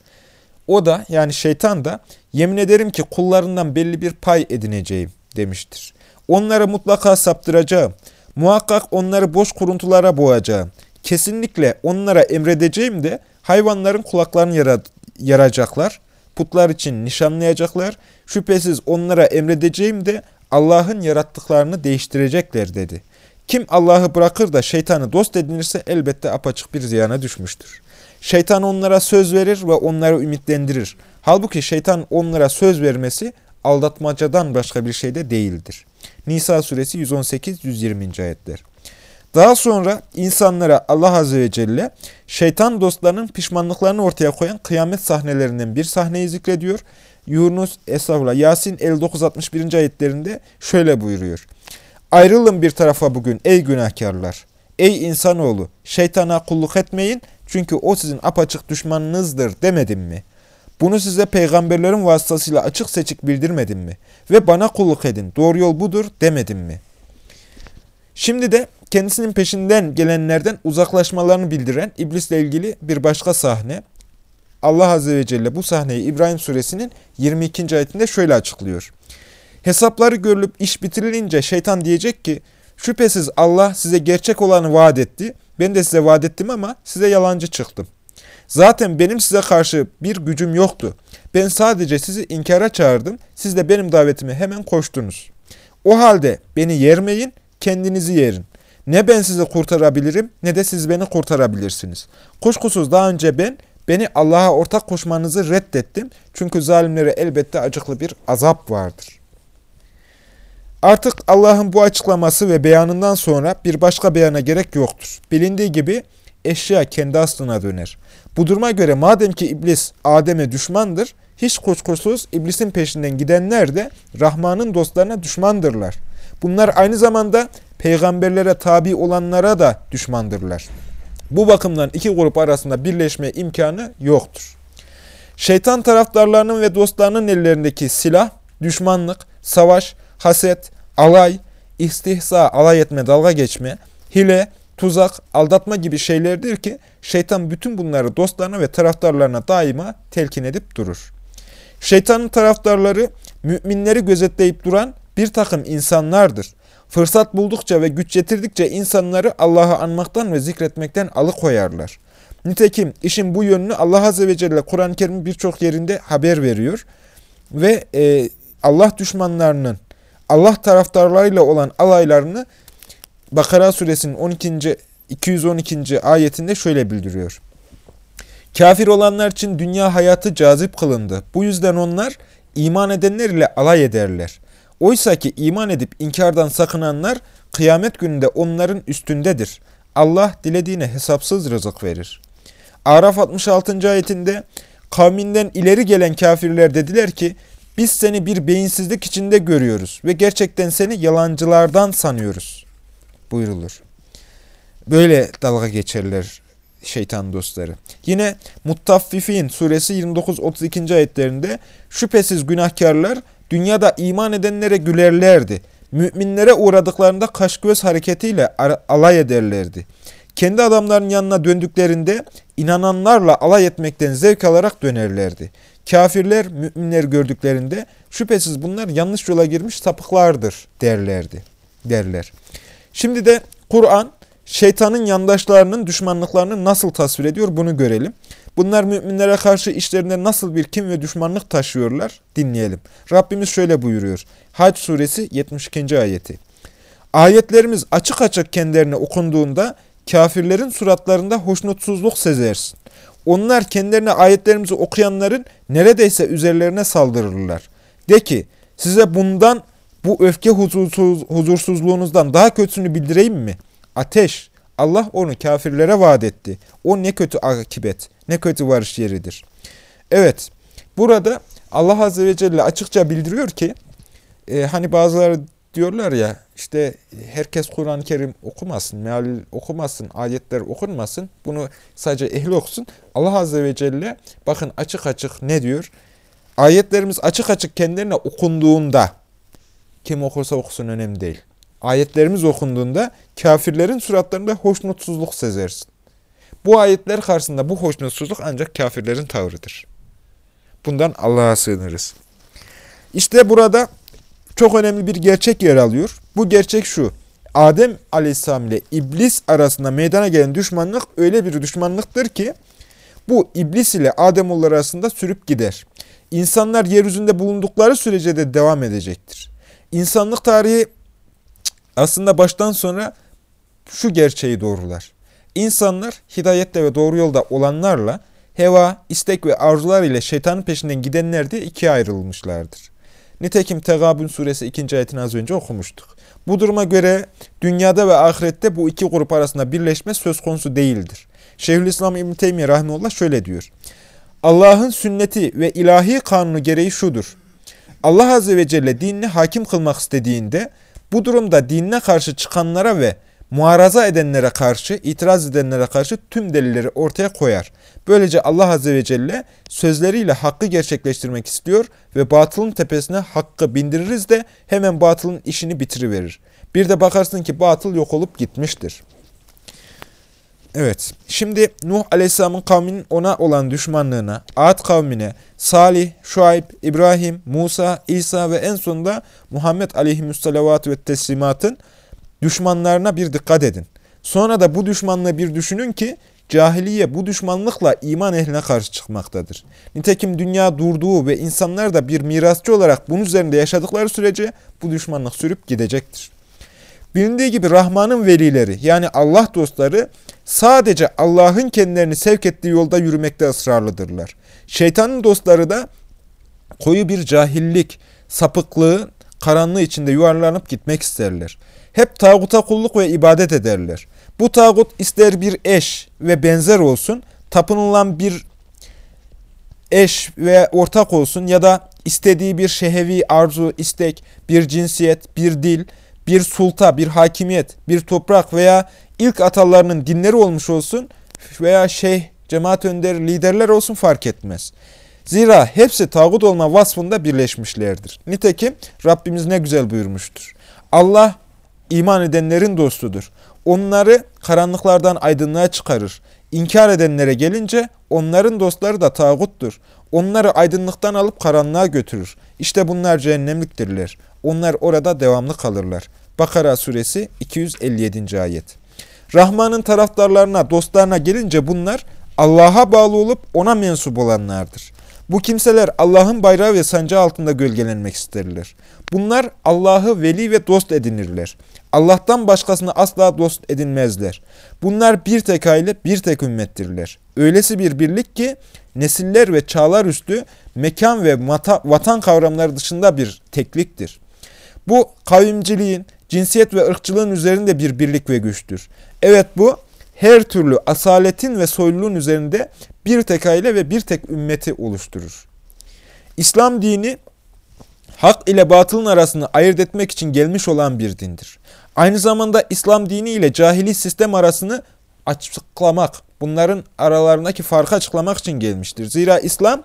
O da yani şeytan da yemin ederim ki kullarından belli bir pay edineceğim demiştir. Onları mutlaka saptıracağım. Muhakkak onları boş kuruntulara boğacağım. Kesinlikle onlara emredeceğim de hayvanların kulaklarını yaracaklar, putlar için nişanlayacaklar. Şüphesiz onlara emredeceğim de Allah'ın yarattıklarını değiştirecekler dedi. Kim Allah'ı bırakır da şeytanı dost edinirse elbette apaçık bir ziyana düşmüştür. Şeytan onlara söz verir ve onları ümitlendirir. Halbuki şeytan onlara söz vermesi aldatmacadan başka bir şey de değildir. Nisa suresi 118-120. ayetler. Daha sonra insanlara Allah Azze ve Celle şeytan dostlarının pişmanlıklarını ortaya koyan kıyamet sahnelerinden bir sahneyi zikrediyor. Yunus, Esavla, Yasin 59-61. ayetlerinde şöyle buyuruyor. Ayrılın bir tarafa bugün ey günahkarlar. Ey insanoğlu şeytana kulluk etmeyin çünkü o sizin apaçık düşmanınızdır demedim mi? Bunu size peygamberlerin vasıtasıyla açık seçik bildirmedim mi? Ve bana kulluk edin doğru yol budur demedim mi? Şimdi de kendisinin peşinden gelenlerden uzaklaşmalarını bildiren iblisle ilgili bir başka sahne. Allah Azze ve Celle bu sahneyi İbrahim suresinin 22. ayetinde şöyle açıklıyor. Hesapları görülüp iş bitirilince şeytan diyecek ki, şüphesiz Allah size gerçek olanı vaat etti. Ben de size vaat ettim ama size yalancı çıktım. Zaten benim size karşı bir gücüm yoktu. Ben sadece sizi inkara çağırdım. Siz de benim davetime hemen koştunuz. O halde beni yermeyin, kendinizi yerin. Ne ben sizi kurtarabilirim ne de siz beni kurtarabilirsiniz. Kuşkusuz daha önce ben beni Allah'a ortak koşmanızı reddettim. Çünkü zalimlere elbette acıklı bir azap vardır. Artık Allah'ın bu açıklaması ve beyanından sonra bir başka beyana gerek yoktur. Bilindiği gibi eşya kendi aslına döner. Bu duruma göre madem ki iblis Adem'e düşmandır, hiç kuşkusuz iblisin peşinden gidenler de Rahman'ın dostlarına düşmandırlar. Bunlar aynı zamanda peygamberlere tabi olanlara da düşmandırlar. Bu bakımdan iki grup arasında birleşme imkanı yoktur. Şeytan taraftarlarının ve dostlarının ellerindeki silah, düşmanlık, savaş, haset, alay, istihza, alay etme, dalga geçme, hile, tuzak, aldatma gibi şeylerdir ki şeytan bütün bunları dostlarına ve taraftarlarına daima telkin edip durur. Şeytanın taraftarları müminleri gözetleyip duran bir takım insanlardır. Fırsat buldukça ve güç getirdikçe insanları Allah'ı anmaktan ve zikretmekten alıkoyarlar. Nitekim işin bu yönünü Allah Azze ve Celle Kur'an-ı Kerim'in birçok yerinde haber veriyor. Ve e, Allah düşmanlarının Allah taraftarlarıyla olan alaylarını Bakara suresinin 12. 212. ayetinde şöyle bildiriyor. Kafir olanlar için dünya hayatı cazip kılındı. Bu yüzden onlar iman edenler ile alay ederler. Oysa ki iman edip inkardan sakınanlar kıyamet gününde onların üstündedir. Allah dilediğine hesapsız rızık verir. Araf 66. ayetinde kavminden ileri gelen kafirler dediler ki biz seni bir beyinsizlik içinde görüyoruz ve gerçekten seni yalancılardan sanıyoruz buyurulur. Böyle dalga geçerler şeytan dostları. Yine Muttaffifin suresi 29-32. ayetlerinde şüphesiz günahkarlar dünyada iman edenlere gülerlerdi. Müminlere uğradıklarında kaş göz hareketiyle alay ederlerdi. Kendi adamların yanına döndüklerinde inananlarla alay etmekten zevk alarak dönerlerdi. Kafirler müminler gördüklerinde şüphesiz bunlar yanlış yola girmiş sapıklardır derlerdi. derler. Şimdi de Kur'an şeytanın yandaşlarının düşmanlıklarını nasıl tasvir ediyor bunu görelim. Bunlar müminlere karşı işlerinde nasıl bir kim ve düşmanlık taşıyorlar dinleyelim. Rabbimiz şöyle buyuruyor. Hac suresi 72. ayeti. Ayetlerimiz açık açık kendilerine okunduğunda kafirlerin suratlarında hoşnutsuzluk sezersin. Onlar kendilerine ayetlerimizi okuyanların neredeyse üzerlerine saldırırlar. De ki size bundan bu öfke huzursuz, huzursuzluğunuzdan daha kötüsünü bildireyim mi? Ateş. Allah onu kafirlere vaat etti. O ne kötü akibet, ne kötü varış yeridir. Evet, burada Allah Azze ve Celle açıkça bildiriyor ki, e, hani bazıları diyorlar ya, işte herkes Kur'an-ı Kerim okumasın, meal okumasın, ayetler okunmasın, bunu sadece ehli okusun. Allah Azze ve Celle bakın açık açık ne diyor? Ayetlerimiz açık açık kendilerine okunduğunda, kim okursa okusun önemli değil. Ayetlerimiz okunduğunda kafirlerin suratlarında hoşnutsuzluk sezersin. Bu ayetler karşısında bu hoşnutsuzluk ancak kafirlerin tavrıdır. Bundan Allah'a sığınırız. İşte burada çok önemli bir gerçek yer alıyor. Bu gerçek şu. Adem aleyhisselam ile iblis arasında meydana gelen düşmanlık öyle bir düşmanlıktır ki bu iblis ile Ademoğulları arasında sürüp gider. İnsanlar yeryüzünde bulundukları sürece de devam edecektir. İnsanlık tarihi aslında baştan sonra şu gerçeği doğrular. İnsanlar hidayette ve doğru yolda olanlarla heva, istek ve arzular ile şeytanın peşinden gidenler diye ikiye ayrılmışlardır. Nitekim Tegabün suresi 2. ayetini az önce okumuştuk. Bu duruma göre dünyada ve ahirette bu iki grup arasında birleşme söz konusu değildir. Şeyhülislam İbn Teymiye rahmetullah şöyle diyor. Allah'ın sünneti ve ilahi kanunu gereği şudur. Allah Azze ve Celle dinini hakim kılmak istediğinde bu durumda dinine karşı çıkanlara ve muaraza edenlere karşı, itiraz edenlere karşı tüm delilleri ortaya koyar. Böylece Allah Azze ve Celle sözleriyle hakkı gerçekleştirmek istiyor ve batılın tepesine hakkı bindiririz de hemen batılın işini bitiriverir. Bir de bakarsın ki batıl yok olup gitmiştir. Evet, şimdi Nuh Aleyhisselam'ın kavminin ona olan düşmanlığına, Ad kavmine, Salih, Şuayb, İbrahim, Musa, İsa ve en sonunda Muhammed Aleyhisselatü ve teslimatın düşmanlarına bir dikkat edin. Sonra da bu düşmanlığı bir düşünün ki cahiliye bu düşmanlıkla iman ehline karşı çıkmaktadır. Nitekim dünya durduğu ve insanlar da bir mirasçı olarak bunun üzerinde yaşadıkları sürece bu düşmanlık sürüp gidecektir. Bilindiği gibi Rahman'ın velileri yani Allah dostları sadece Allah'ın kendilerini sevk ettiği yolda yürümekte ısrarlıdırlar. Şeytanın dostları da koyu bir cahillik, sapıklığı, karanlığı içinde yuvarlanıp gitmek isterler. Hep tağuta kulluk ve ibadet ederler. Bu tağut ister bir eş ve benzer olsun, tapınılan bir eş ve ortak olsun ya da istediği bir şehevi arzu, istek, bir cinsiyet, bir dil, bir sulta, bir hakimiyet, bir toprak veya ilk atalarının dinleri olmuş olsun veya şeyh, cemaat önderi, liderler olsun fark etmez. Zira hepsi tağut olma vasfında birleşmişlerdir. Nitekim Rabbimiz ne güzel buyurmuştur. Allah iman edenlerin dostudur. Onları karanlıklardan aydınlığa çıkarır. İnkar edenlere gelince onların dostları da tağuttur. Onları aydınlıktan alıp karanlığa götürür. İşte bunlar cehennemliktirler. Onlar orada devamlı kalırlar. Bakara suresi 257. ayet. Rahman'ın taraftarlarına, dostlarına gelince bunlar Allah'a bağlı olup ona mensup olanlardır. Bu kimseler Allah'ın bayrağı ve sancağı altında gölgelenmek isterler. Bunlar Allah'ı veli ve dost edinirler. Allah'tan başkasını asla dost edinmezler. Bunlar bir tek aile, bir tek ümmettirler. Öylesi bir birlik ki nesiller ve çağlar üstü mekan ve mata, vatan kavramları dışında bir tekliktir. Bu kavimciliğin, cinsiyet ve ırkçılığın üzerinde bir birlik ve güçtür. Evet bu her türlü asaletin ve soyluluğun üzerinde bir tek aile ve bir tek ümmeti oluşturur. İslam dini hak ile batılın arasını ayırt etmek için gelmiş olan bir dindir. Aynı zamanda İslam dini ile cahili sistem arasını açıklamak, bunların aralarındaki farkı açıklamak için gelmiştir. Zira İslam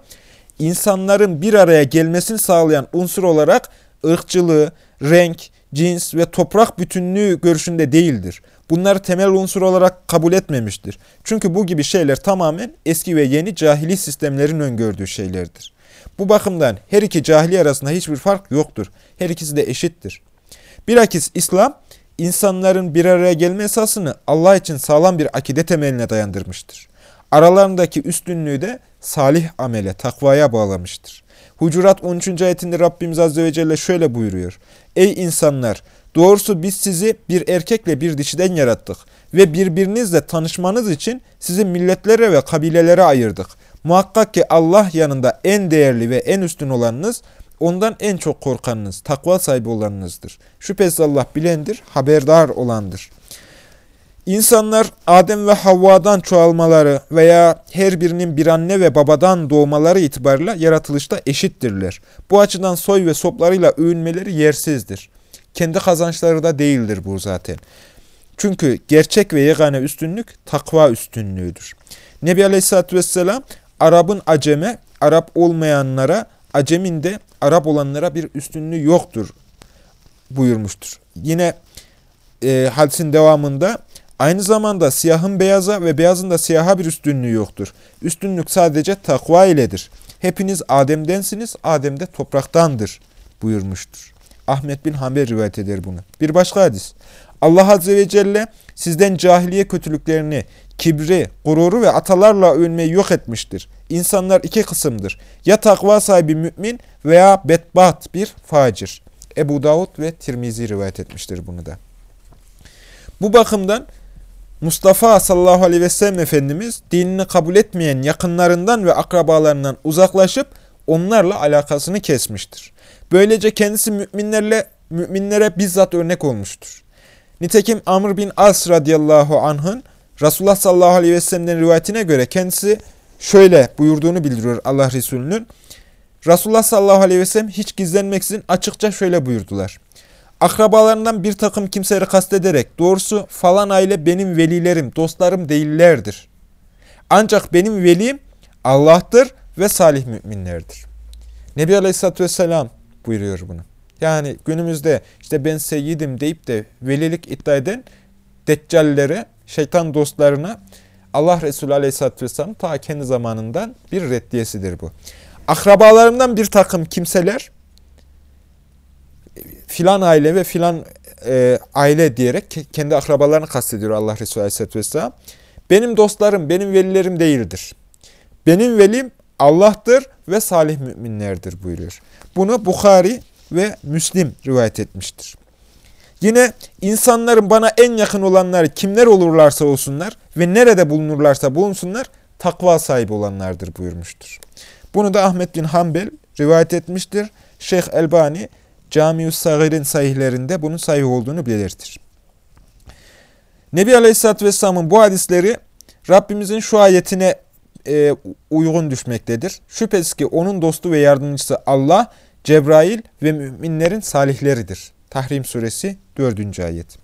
insanların bir araya gelmesini sağlayan unsur olarak ırkçılığı, renk, cins ve toprak bütünlüğü görüşünde değildir. Bunları temel unsur olarak kabul etmemiştir. Çünkü bu gibi şeyler tamamen eski ve yeni cahili sistemlerin öngördüğü şeylerdir. Bu bakımdan her iki cahili arasında hiçbir fark yoktur. Her ikisi de eşittir. Bilakis İslam, insanların bir araya gelme esasını Allah için sağlam bir akide temeline dayandırmıştır. Aralarındaki üstünlüğü de salih amele, takvaya bağlamıştır. Hucurat 13. ayetinde Rabbimiz Azze ve Celle şöyle buyuruyor. Ey insanlar! Doğrusu biz sizi bir erkekle bir dişiden yarattık ve birbirinizle tanışmanız için sizi milletlere ve kabilelere ayırdık. Muhakkak ki Allah yanında en değerli ve en üstün olanınız, ondan en çok korkanınız, takva sahibi olanınızdır. Şüphesiz Allah bilendir, haberdar olandır. İnsanlar Adem ve Havva'dan çoğalmaları veya her birinin bir anne ve babadan doğmaları itibarıyla yaratılışta eşittirler. Bu açıdan soy ve soplarıyla övünmeleri yersizdir. Kendi kazançları da değildir bu zaten. Çünkü gerçek ve yegane üstünlük takva üstünlüğüdür. Nebi Aleyhisselatü Vesselam Arap'ın aceme, Arap olmayanlara, acemin de Arap olanlara bir üstünlüğü yoktur buyurmuştur. Yine e, hadisin devamında aynı zamanda siyahın beyaza ve beyazın da siyaha bir üstünlüğü yoktur. Üstünlük sadece takva iledir. Hepiniz Adem'densiniz, Adem de topraktandır buyurmuştur. Ahmet bin Hanbel rivayet eder bunu. Bir başka hadis. Allah Azze ve Celle sizden cahiliye kötülüklerini, kibri, gururu ve atalarla övünmeyi yok etmiştir. İnsanlar iki kısımdır. Ya takva sahibi mümin veya bedbaht bir facir. Ebu Davud ve Tirmizi rivayet etmiştir bunu da. Bu bakımdan Mustafa sallallahu aleyhi ve sellem Efendimiz dinini kabul etmeyen yakınlarından ve akrabalarından uzaklaşıp onlarla alakasını kesmiştir. Böylece kendisi müminlerle müminlere bizzat örnek olmuştur. Nitekim Amr bin As radıyallahu anh'ın Resulullah sallallahu aleyhi ve sellem'den rivayetine göre kendisi şöyle buyurduğunu bildiriyor Allah Resulü'nün. Resulullah sallallahu aleyhi ve sellem hiç gizlenmeksizin açıkça şöyle buyurdular. Akrabalarından bir takım kimseleri kastederek doğrusu falan aile benim velilerim, dostlarım değillerdir. Ancak benim velim Allah'tır ve salih müminlerdir. Nebi Aleyhisselatü Vesselam buyuruyor bunu. Yani günümüzde işte ben seyyidim deyip de velilik iddia eden deccallere, şeytan dostlarına Allah Resulü Aleyhisselatü Vesselam ta kendi zamanından bir reddiyesidir bu. Akrabalarımdan bir takım kimseler filan aile ve filan e, aile diyerek kendi akrabalarını kastediyor Allah Resulü Aleyhisselatü Vesselam. Benim dostlarım, benim velilerim değildir. Benim velim Allah'tır ve salih müminlerdir buyuruyor. Bunu Bukhari ve Müslim rivayet etmiştir. Yine insanların bana en yakın olanları kimler olurlarsa olsunlar ve nerede bulunurlarsa bulunsunlar takva sahibi olanlardır buyurmuştur. Bunu da Ahmet bin Hanbel rivayet etmiştir. Şeyh Elbani Camius Sagir'in sahihlerinde bunun sahih olduğunu belirtir. Nebi Aleyhisselatü Vesselam'ın bu hadisleri Rabbimizin şu ayetine e, uygun düşmektedir. Şüphesiz ki onun dostu ve yardımcısı Allah, Cebrail ve müminlerin salihleridir. Tahrim suresi 4. ayet.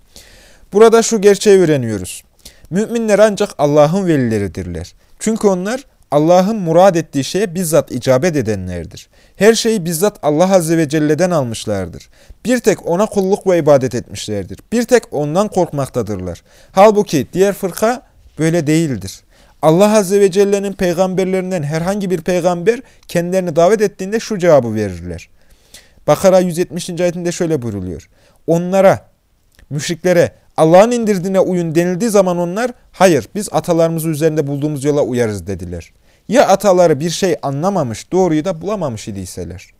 Burada şu gerçeği öğreniyoruz. Müminler ancak Allah'ın velileridirler. Çünkü onlar Allah'ın murad ettiği şeye bizzat icabet edenlerdir. Her şeyi bizzat Allah Azze ve Celle'den almışlardır. Bir tek ona kulluk ve ibadet etmişlerdir. Bir tek ondan korkmaktadırlar. Halbuki diğer fırka böyle değildir. Allah Azze ve Celle'nin peygamberlerinden herhangi bir peygamber kendilerini davet ettiğinde şu cevabı verirler. Bakara 170. ayetinde şöyle buyruluyor. Onlara, müşriklere Allah'ın indirdiğine uyun denildiği zaman onlar hayır biz atalarımızı üzerinde bulduğumuz yola uyarız dediler. Ya ataları bir şey anlamamış, doğruyu da bulamamış idiyseler.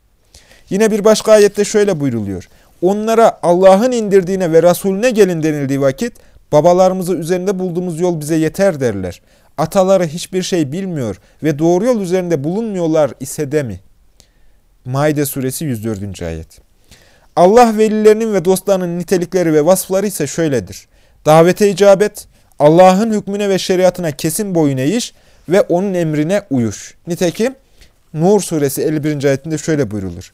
Yine bir başka ayette şöyle buyruluyor. Onlara Allah'ın indirdiğine ve Resulüne gelin denildiği vakit babalarımızı üzerinde bulduğumuz yol bize yeter derler. Ataları hiçbir şey bilmiyor ve doğru yol üzerinde bulunmuyorlar ise de mi? Maide suresi 104. ayet. Allah velilerinin ve dostlarının nitelikleri ve vasıfları ise şöyledir. Davete icabet, Allah'ın hükmüne ve şeriatına kesin boyun eğiş ve onun emrine uyuş. Nitekim Nur suresi 51. ayetinde şöyle buyrulur.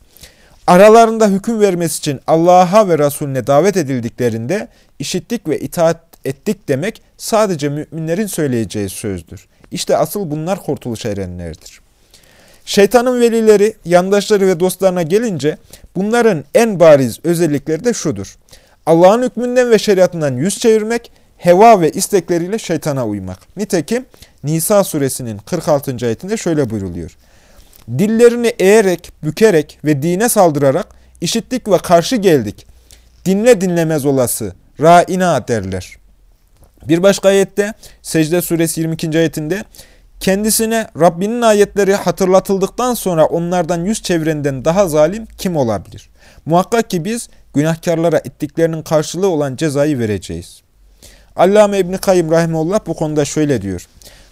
Aralarında hüküm vermesi için Allah'a ve Resulüne davet edildiklerinde işittik ve itaat ettik demek sadece müminlerin söyleyeceği sözdür. İşte asıl bunlar kurtuluş erenlerdir. Şeytanın velileri, yandaşları ve dostlarına gelince bunların en bariz özellikleri de şudur. Allah'ın hükmünden ve şeriatından yüz çevirmek, heva ve istekleriyle şeytana uymak. Nitekim Nisa suresinin 46. ayetinde şöyle buyruluyor. Dillerini eğerek, bükerek ve dine saldırarak işittik ve karşı geldik. Dinle dinlemez olası, ra'ina derler. Bir başka ayette Secde suresi 22. ayetinde kendisine Rabbinin ayetleri hatırlatıldıktan sonra onlardan yüz çevirenden daha zalim kim olabilir? Muhakkak ki biz günahkarlara ettiklerinin karşılığı olan cezayı vereceğiz. Allame İbni Kayyım Rahimullah bu konuda şöyle diyor.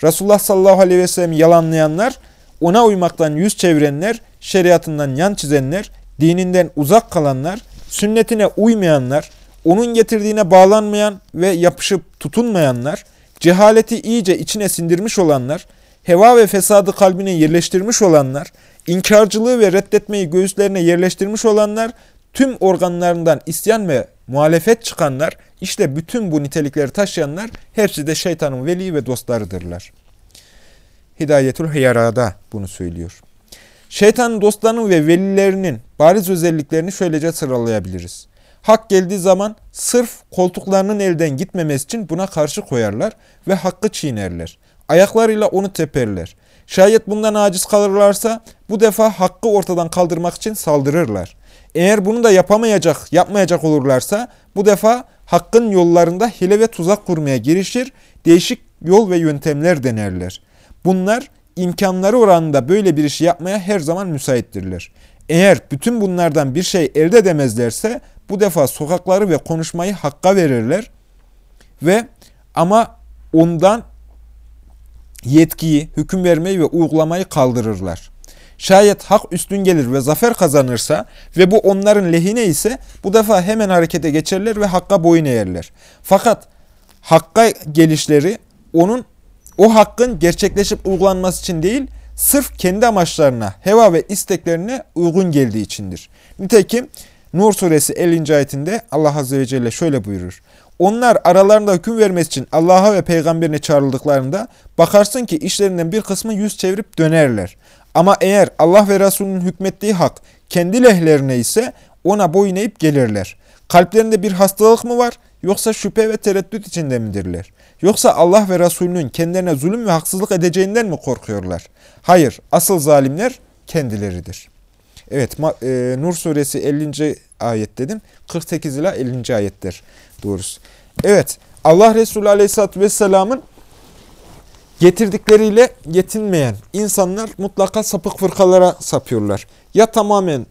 Resulullah sallallahu aleyhi ve sellem yalanlayanlar, ona uymaktan yüz çevirenler, şeriatından yan çizenler, dininden uzak kalanlar, sünnetine uymayanlar, onun getirdiğine bağlanmayan ve yapışıp tutunmayanlar, cehaleti iyice içine sindirmiş olanlar, heva ve fesadı kalbine yerleştirmiş olanlar, inkarcılığı ve reddetmeyi göğüslerine yerleştirmiş olanlar, tüm organlarından isyan ve muhalefet çıkanlar, işte bütün bu nitelikleri taşıyanlar hepsi de şeytanın veli ve dostlarıdırlar. Hidayetül Hiyara'da bunu söylüyor. Şeytanın dostlarının ve velilerinin bariz özelliklerini şöylece sıralayabiliriz. Hak geldiği zaman sırf koltuklarının elden gitmemesi için buna karşı koyarlar ve hakkı çiğnerler. Ayaklarıyla onu teperler. Şayet bundan aciz kalırlarsa bu defa hakkı ortadan kaldırmak için saldırırlar. Eğer bunu da yapamayacak, yapmayacak olurlarsa bu defa hakkın yollarında hile ve tuzak kurmaya girişir, değişik yol ve yöntemler denerler. Bunlar imkanları oranında böyle bir işi yapmaya her zaman müsaittirler. Eğer bütün bunlardan bir şey elde edemezlerse bu defa sokakları ve konuşmayı hakka verirler ve ama ondan yetkiyi, hüküm vermeyi ve uygulamayı kaldırırlar. Şayet hak üstün gelir ve zafer kazanırsa ve bu onların lehine ise bu defa hemen harekete geçerler ve hakka boyun eğerler. Fakat hakka gelişleri onun o hakkın gerçekleşip uygulanması için değil, sırf kendi amaçlarına, heva ve isteklerine uygun geldiği içindir. Nitekim Nur suresi 50. ayetinde Allah Azze ve Celle şöyle buyurur. Onlar aralarında hüküm vermesi için Allah'a ve peygamberine çağrıldıklarında bakarsın ki işlerinden bir kısmı yüz çevirip dönerler. Ama eğer Allah ve Resulünün hükmettiği hak kendi lehlerine ise ona boyun eğip gelirler. Kalplerinde bir hastalık mı var yoksa şüphe ve tereddüt içinde midirler? Yoksa Allah ve Resulünün kendilerine zulüm ve haksızlık edeceğinden mi korkuyorlar? Hayır, asıl zalimler kendileridir. Evet, e, Nur suresi 50. ayet dedim. 48 ila 50. ayetler doğrusu. Evet, Allah Resulü aleyhissalatü vesselamın Getirdikleriyle yetinmeyen insanlar mutlaka sapık fırkalara sapıyorlar. Ya tamamen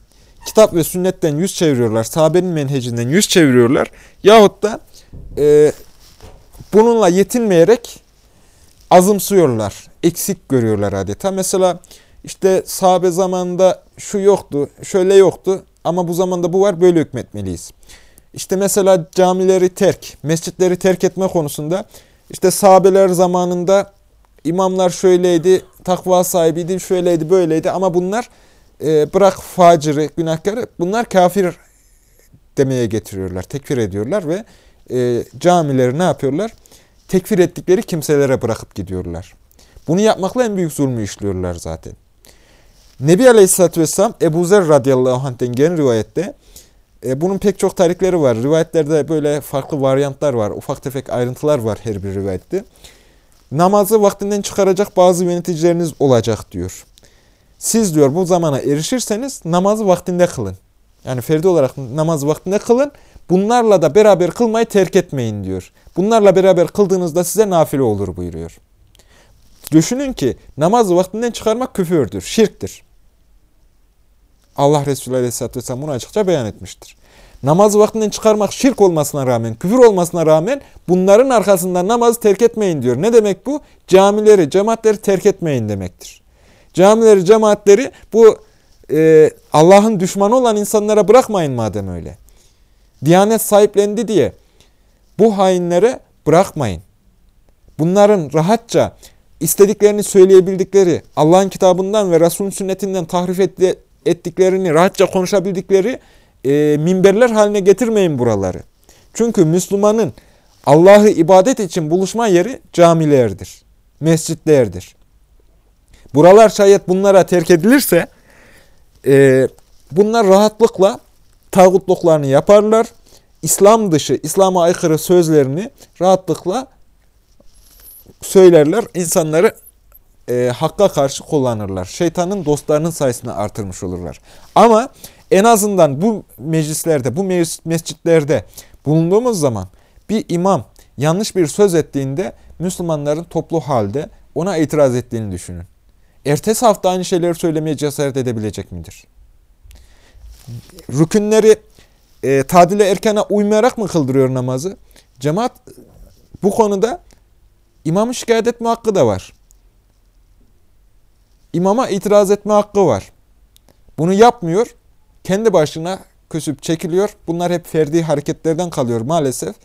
kitap ve sünnetten yüz çeviriyorlar, sahabenin menhecinden yüz çeviriyorlar. Yahut da e, bununla yetinmeyerek azımsıyorlar, eksik görüyorlar adeta. Mesela işte sahabe zamanında şu yoktu, şöyle yoktu ama bu zamanda bu var, böyle hükmetmeliyiz. İşte mesela camileri terk, mescitleri terk etme konusunda işte sahabeler zamanında imamlar şöyleydi, takva sahibiydi, şöyleydi, böyleydi ama bunlar e, bırak faciri, günahkarı, bunlar kafir demeye getiriyorlar, tekfir ediyorlar ve e, camileri ne yapıyorlar? Tekfir ettikleri kimselere bırakıp gidiyorlar. Bunu yapmakla en büyük zulmü işliyorlar zaten. Nebi Aleyhisselatü Vesselam Ebu Zer radıyallahu anh'ten gelen rivayette e, bunun pek çok tarikleri var. Rivayetlerde böyle farklı varyantlar var. Ufak tefek ayrıntılar var her bir rivayette namazı vaktinden çıkaracak bazı yöneticileriniz olacak diyor. Siz diyor bu zamana erişirseniz namazı vaktinde kılın. Yani ferdi olarak namazı vaktinde kılın. Bunlarla da beraber kılmayı terk etmeyin diyor. Bunlarla beraber kıldığınızda size nafile olur buyuruyor. Düşünün ki namazı vaktinden çıkarmak küfürdür, şirktir. Allah Resulü Aleyhisselatü Vesselam bunu açıkça beyan etmiştir namazı vaktinden çıkarmak şirk olmasına rağmen, küfür olmasına rağmen bunların arkasında namazı terk etmeyin diyor. Ne demek bu? Camileri, cemaatleri terk etmeyin demektir. Camileri, cemaatleri bu e, Allah'ın düşmanı olan insanlara bırakmayın madem öyle. Diyanet sahiplendi diye bu hainlere bırakmayın. Bunların rahatça istediklerini söyleyebildikleri, Allah'ın kitabından ve Resulün sünnetinden tahrif ettiklerini, rahatça konuşabildikleri e, minberler haline getirmeyin buraları. Çünkü Müslümanın Allah'ı ibadet için buluşma yeri camilerdir, mescitlerdir. Buralar şayet bunlara terk edilirse e, bunlar rahatlıkla tağutluklarını yaparlar. İslam dışı, İslam'a aykırı sözlerini rahatlıkla söylerler. İnsanları e, hakka karşı kullanırlar. Şeytanın dostlarının sayısını artırmış olurlar. Ama en azından bu meclislerde, bu mescitlerde bulunduğumuz zaman bir imam yanlış bir söz ettiğinde Müslümanların toplu halde ona itiraz ettiğini düşünün. Ertesi hafta aynı şeyleri söylemeye cesaret edebilecek midir? Rükünleri e, tadile erkene uymayarak mı kıldırıyor namazı? Cemaat bu konuda imamı şikayet etme hakkı da var. İmama itiraz etme hakkı var. Bunu yapmıyor kendi başına küsüp çekiliyor. Bunlar hep ferdi hareketlerden kalıyor maalesef.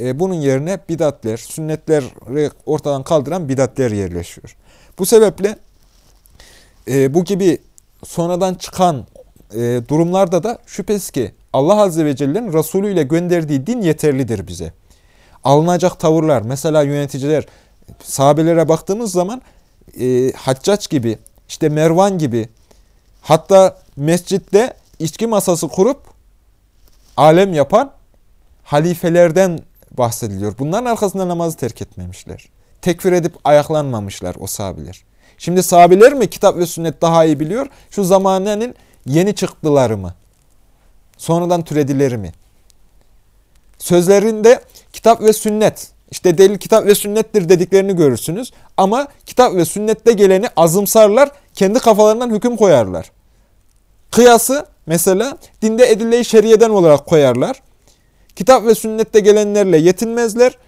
E, bunun yerine bidatler, sünnetleri ortadan kaldıran bidatler yerleşiyor. Bu sebeple e, bu gibi sonradan çıkan e, durumlarda da şüphesiz ki Allah Azze ve Celle'nin Resulü ile gönderdiği din yeterlidir bize. Alınacak tavırlar, mesela yöneticiler, sahabelere baktığımız zaman e, Haccaç gibi, işte Mervan gibi, hatta mescitte içki masası kurup alem yapan halifelerden bahsediliyor. Bunların arkasında namazı terk etmemişler. Tekfir edip ayaklanmamışlar o sahabiler. Şimdi sahabiler mi kitap ve sünnet daha iyi biliyor? Şu zamanının yeni çıktıları mı? Sonradan türedileri mi? Sözlerinde kitap ve sünnet, işte delil kitap ve sünnettir dediklerini görürsünüz. Ama kitap ve sünnette geleni azımsarlar, kendi kafalarından hüküm koyarlar. Kıyası mesela dinde edille-i şeriyeden olarak koyarlar. Kitap ve sünnette gelenlerle yetinmezler.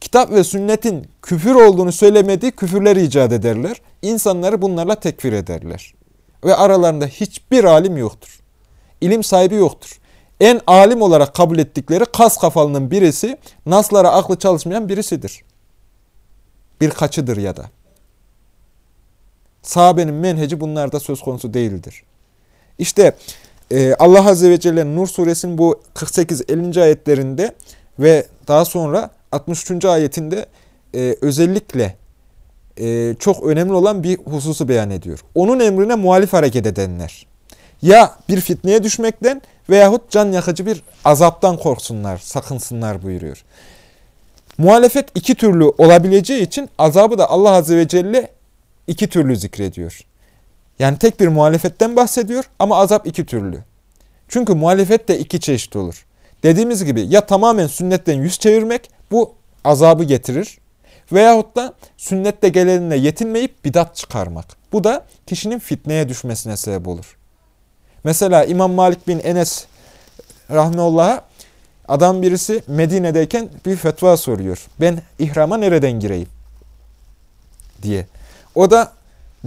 Kitap ve sünnetin küfür olduğunu söylemediği küfürleri icat ederler. İnsanları bunlarla tekfir ederler. Ve aralarında hiçbir alim yoktur. İlim sahibi yoktur. En alim olarak kabul ettikleri kas kafalının birisi, naslara aklı çalışmayan birisidir. Birkaçıdır ya da. Sahabenin menheci bunlarda söz konusu değildir. İşte e, Allah Azze ve Celle Nur suresinin bu 48-50. ayetlerinde ve daha sonra 63. ayetinde e, özellikle e, çok önemli olan bir hususu beyan ediyor. Onun emrine muhalif hareket edenler. Ya bir fitneye düşmekten veyahut can yakıcı bir azaptan korksunlar, sakınsınlar buyuruyor. Muhalefet iki türlü olabileceği için azabı da Allah Azze ve Celle iki türlü zikrediyor. Yani tek bir muhalefetten bahsediyor ama azap iki türlü. Çünkü muhalefet de iki çeşit olur. Dediğimiz gibi ya tamamen sünnetten yüz çevirmek bu azabı getirir. Veyahut da sünnette gelenine yetinmeyip bidat çıkarmak. Bu da kişinin fitneye düşmesine sebep olur. Mesela İmam Malik bin Enes rahmetullah'a adam birisi Medine'deyken bir fetva soruyor. Ben ihrama nereden gireyim? diye. O da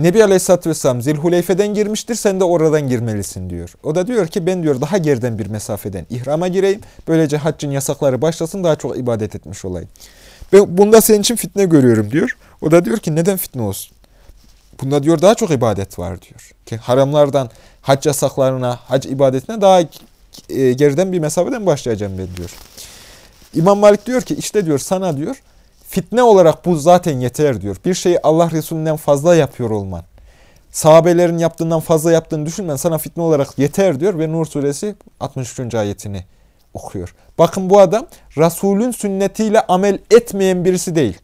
Nebi Aleyhisselatü Vesselam Zilhuleyfe'den girmiştir, sen de oradan girmelisin diyor. O da diyor ki ben diyor daha geriden bir mesafeden ihrama gireyim. Böylece haccın yasakları başlasın daha çok ibadet etmiş olayım. Ben bunda senin için fitne görüyorum diyor. O da diyor ki neden fitne olsun? Bunda diyor daha çok ibadet var diyor. Ki haramlardan hac yasaklarına, hac ibadetine daha e, geriden bir mesafeden başlayacağım ben diyor. İmam Malik diyor ki işte diyor sana diyor fitne olarak bu zaten yeter diyor. Bir şeyi Allah Resulü'nden fazla yapıyor olman. Sahabelerin yaptığından fazla yaptığını düşünmen sana fitne olarak yeter diyor ve Nur suresi 63. ayetini okuyor. Bakın bu adam Resulün sünnetiyle amel etmeyen birisi değil.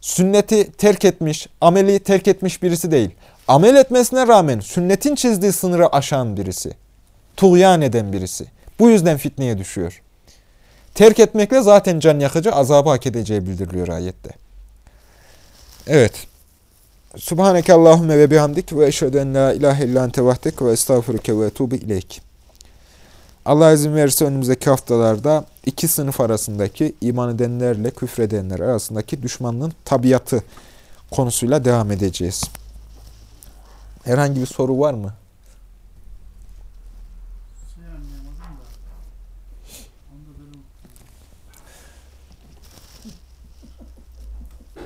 Sünneti terk etmiş, ameli terk etmiş birisi değil. Amel etmesine rağmen sünnetin çizdiği sınırı aşan birisi. Tuğyan eden birisi. Bu yüzden fitneye düşüyor. Terk etmekle zaten can yakıcı azabı hak edeceği bildiriliyor ayette. Evet. Subhaneke Allahümme ve bihamdik ve eşhedü en la ilahe illan tevahdek ve estağfuruke ve etubu ileyk. Allah izin verirse önümüzdeki haftalarda iki sınıf arasındaki iman edenlerle küfredenler arasındaki düşmanlığın tabiatı konusuyla devam edeceğiz. Herhangi bir soru var mı?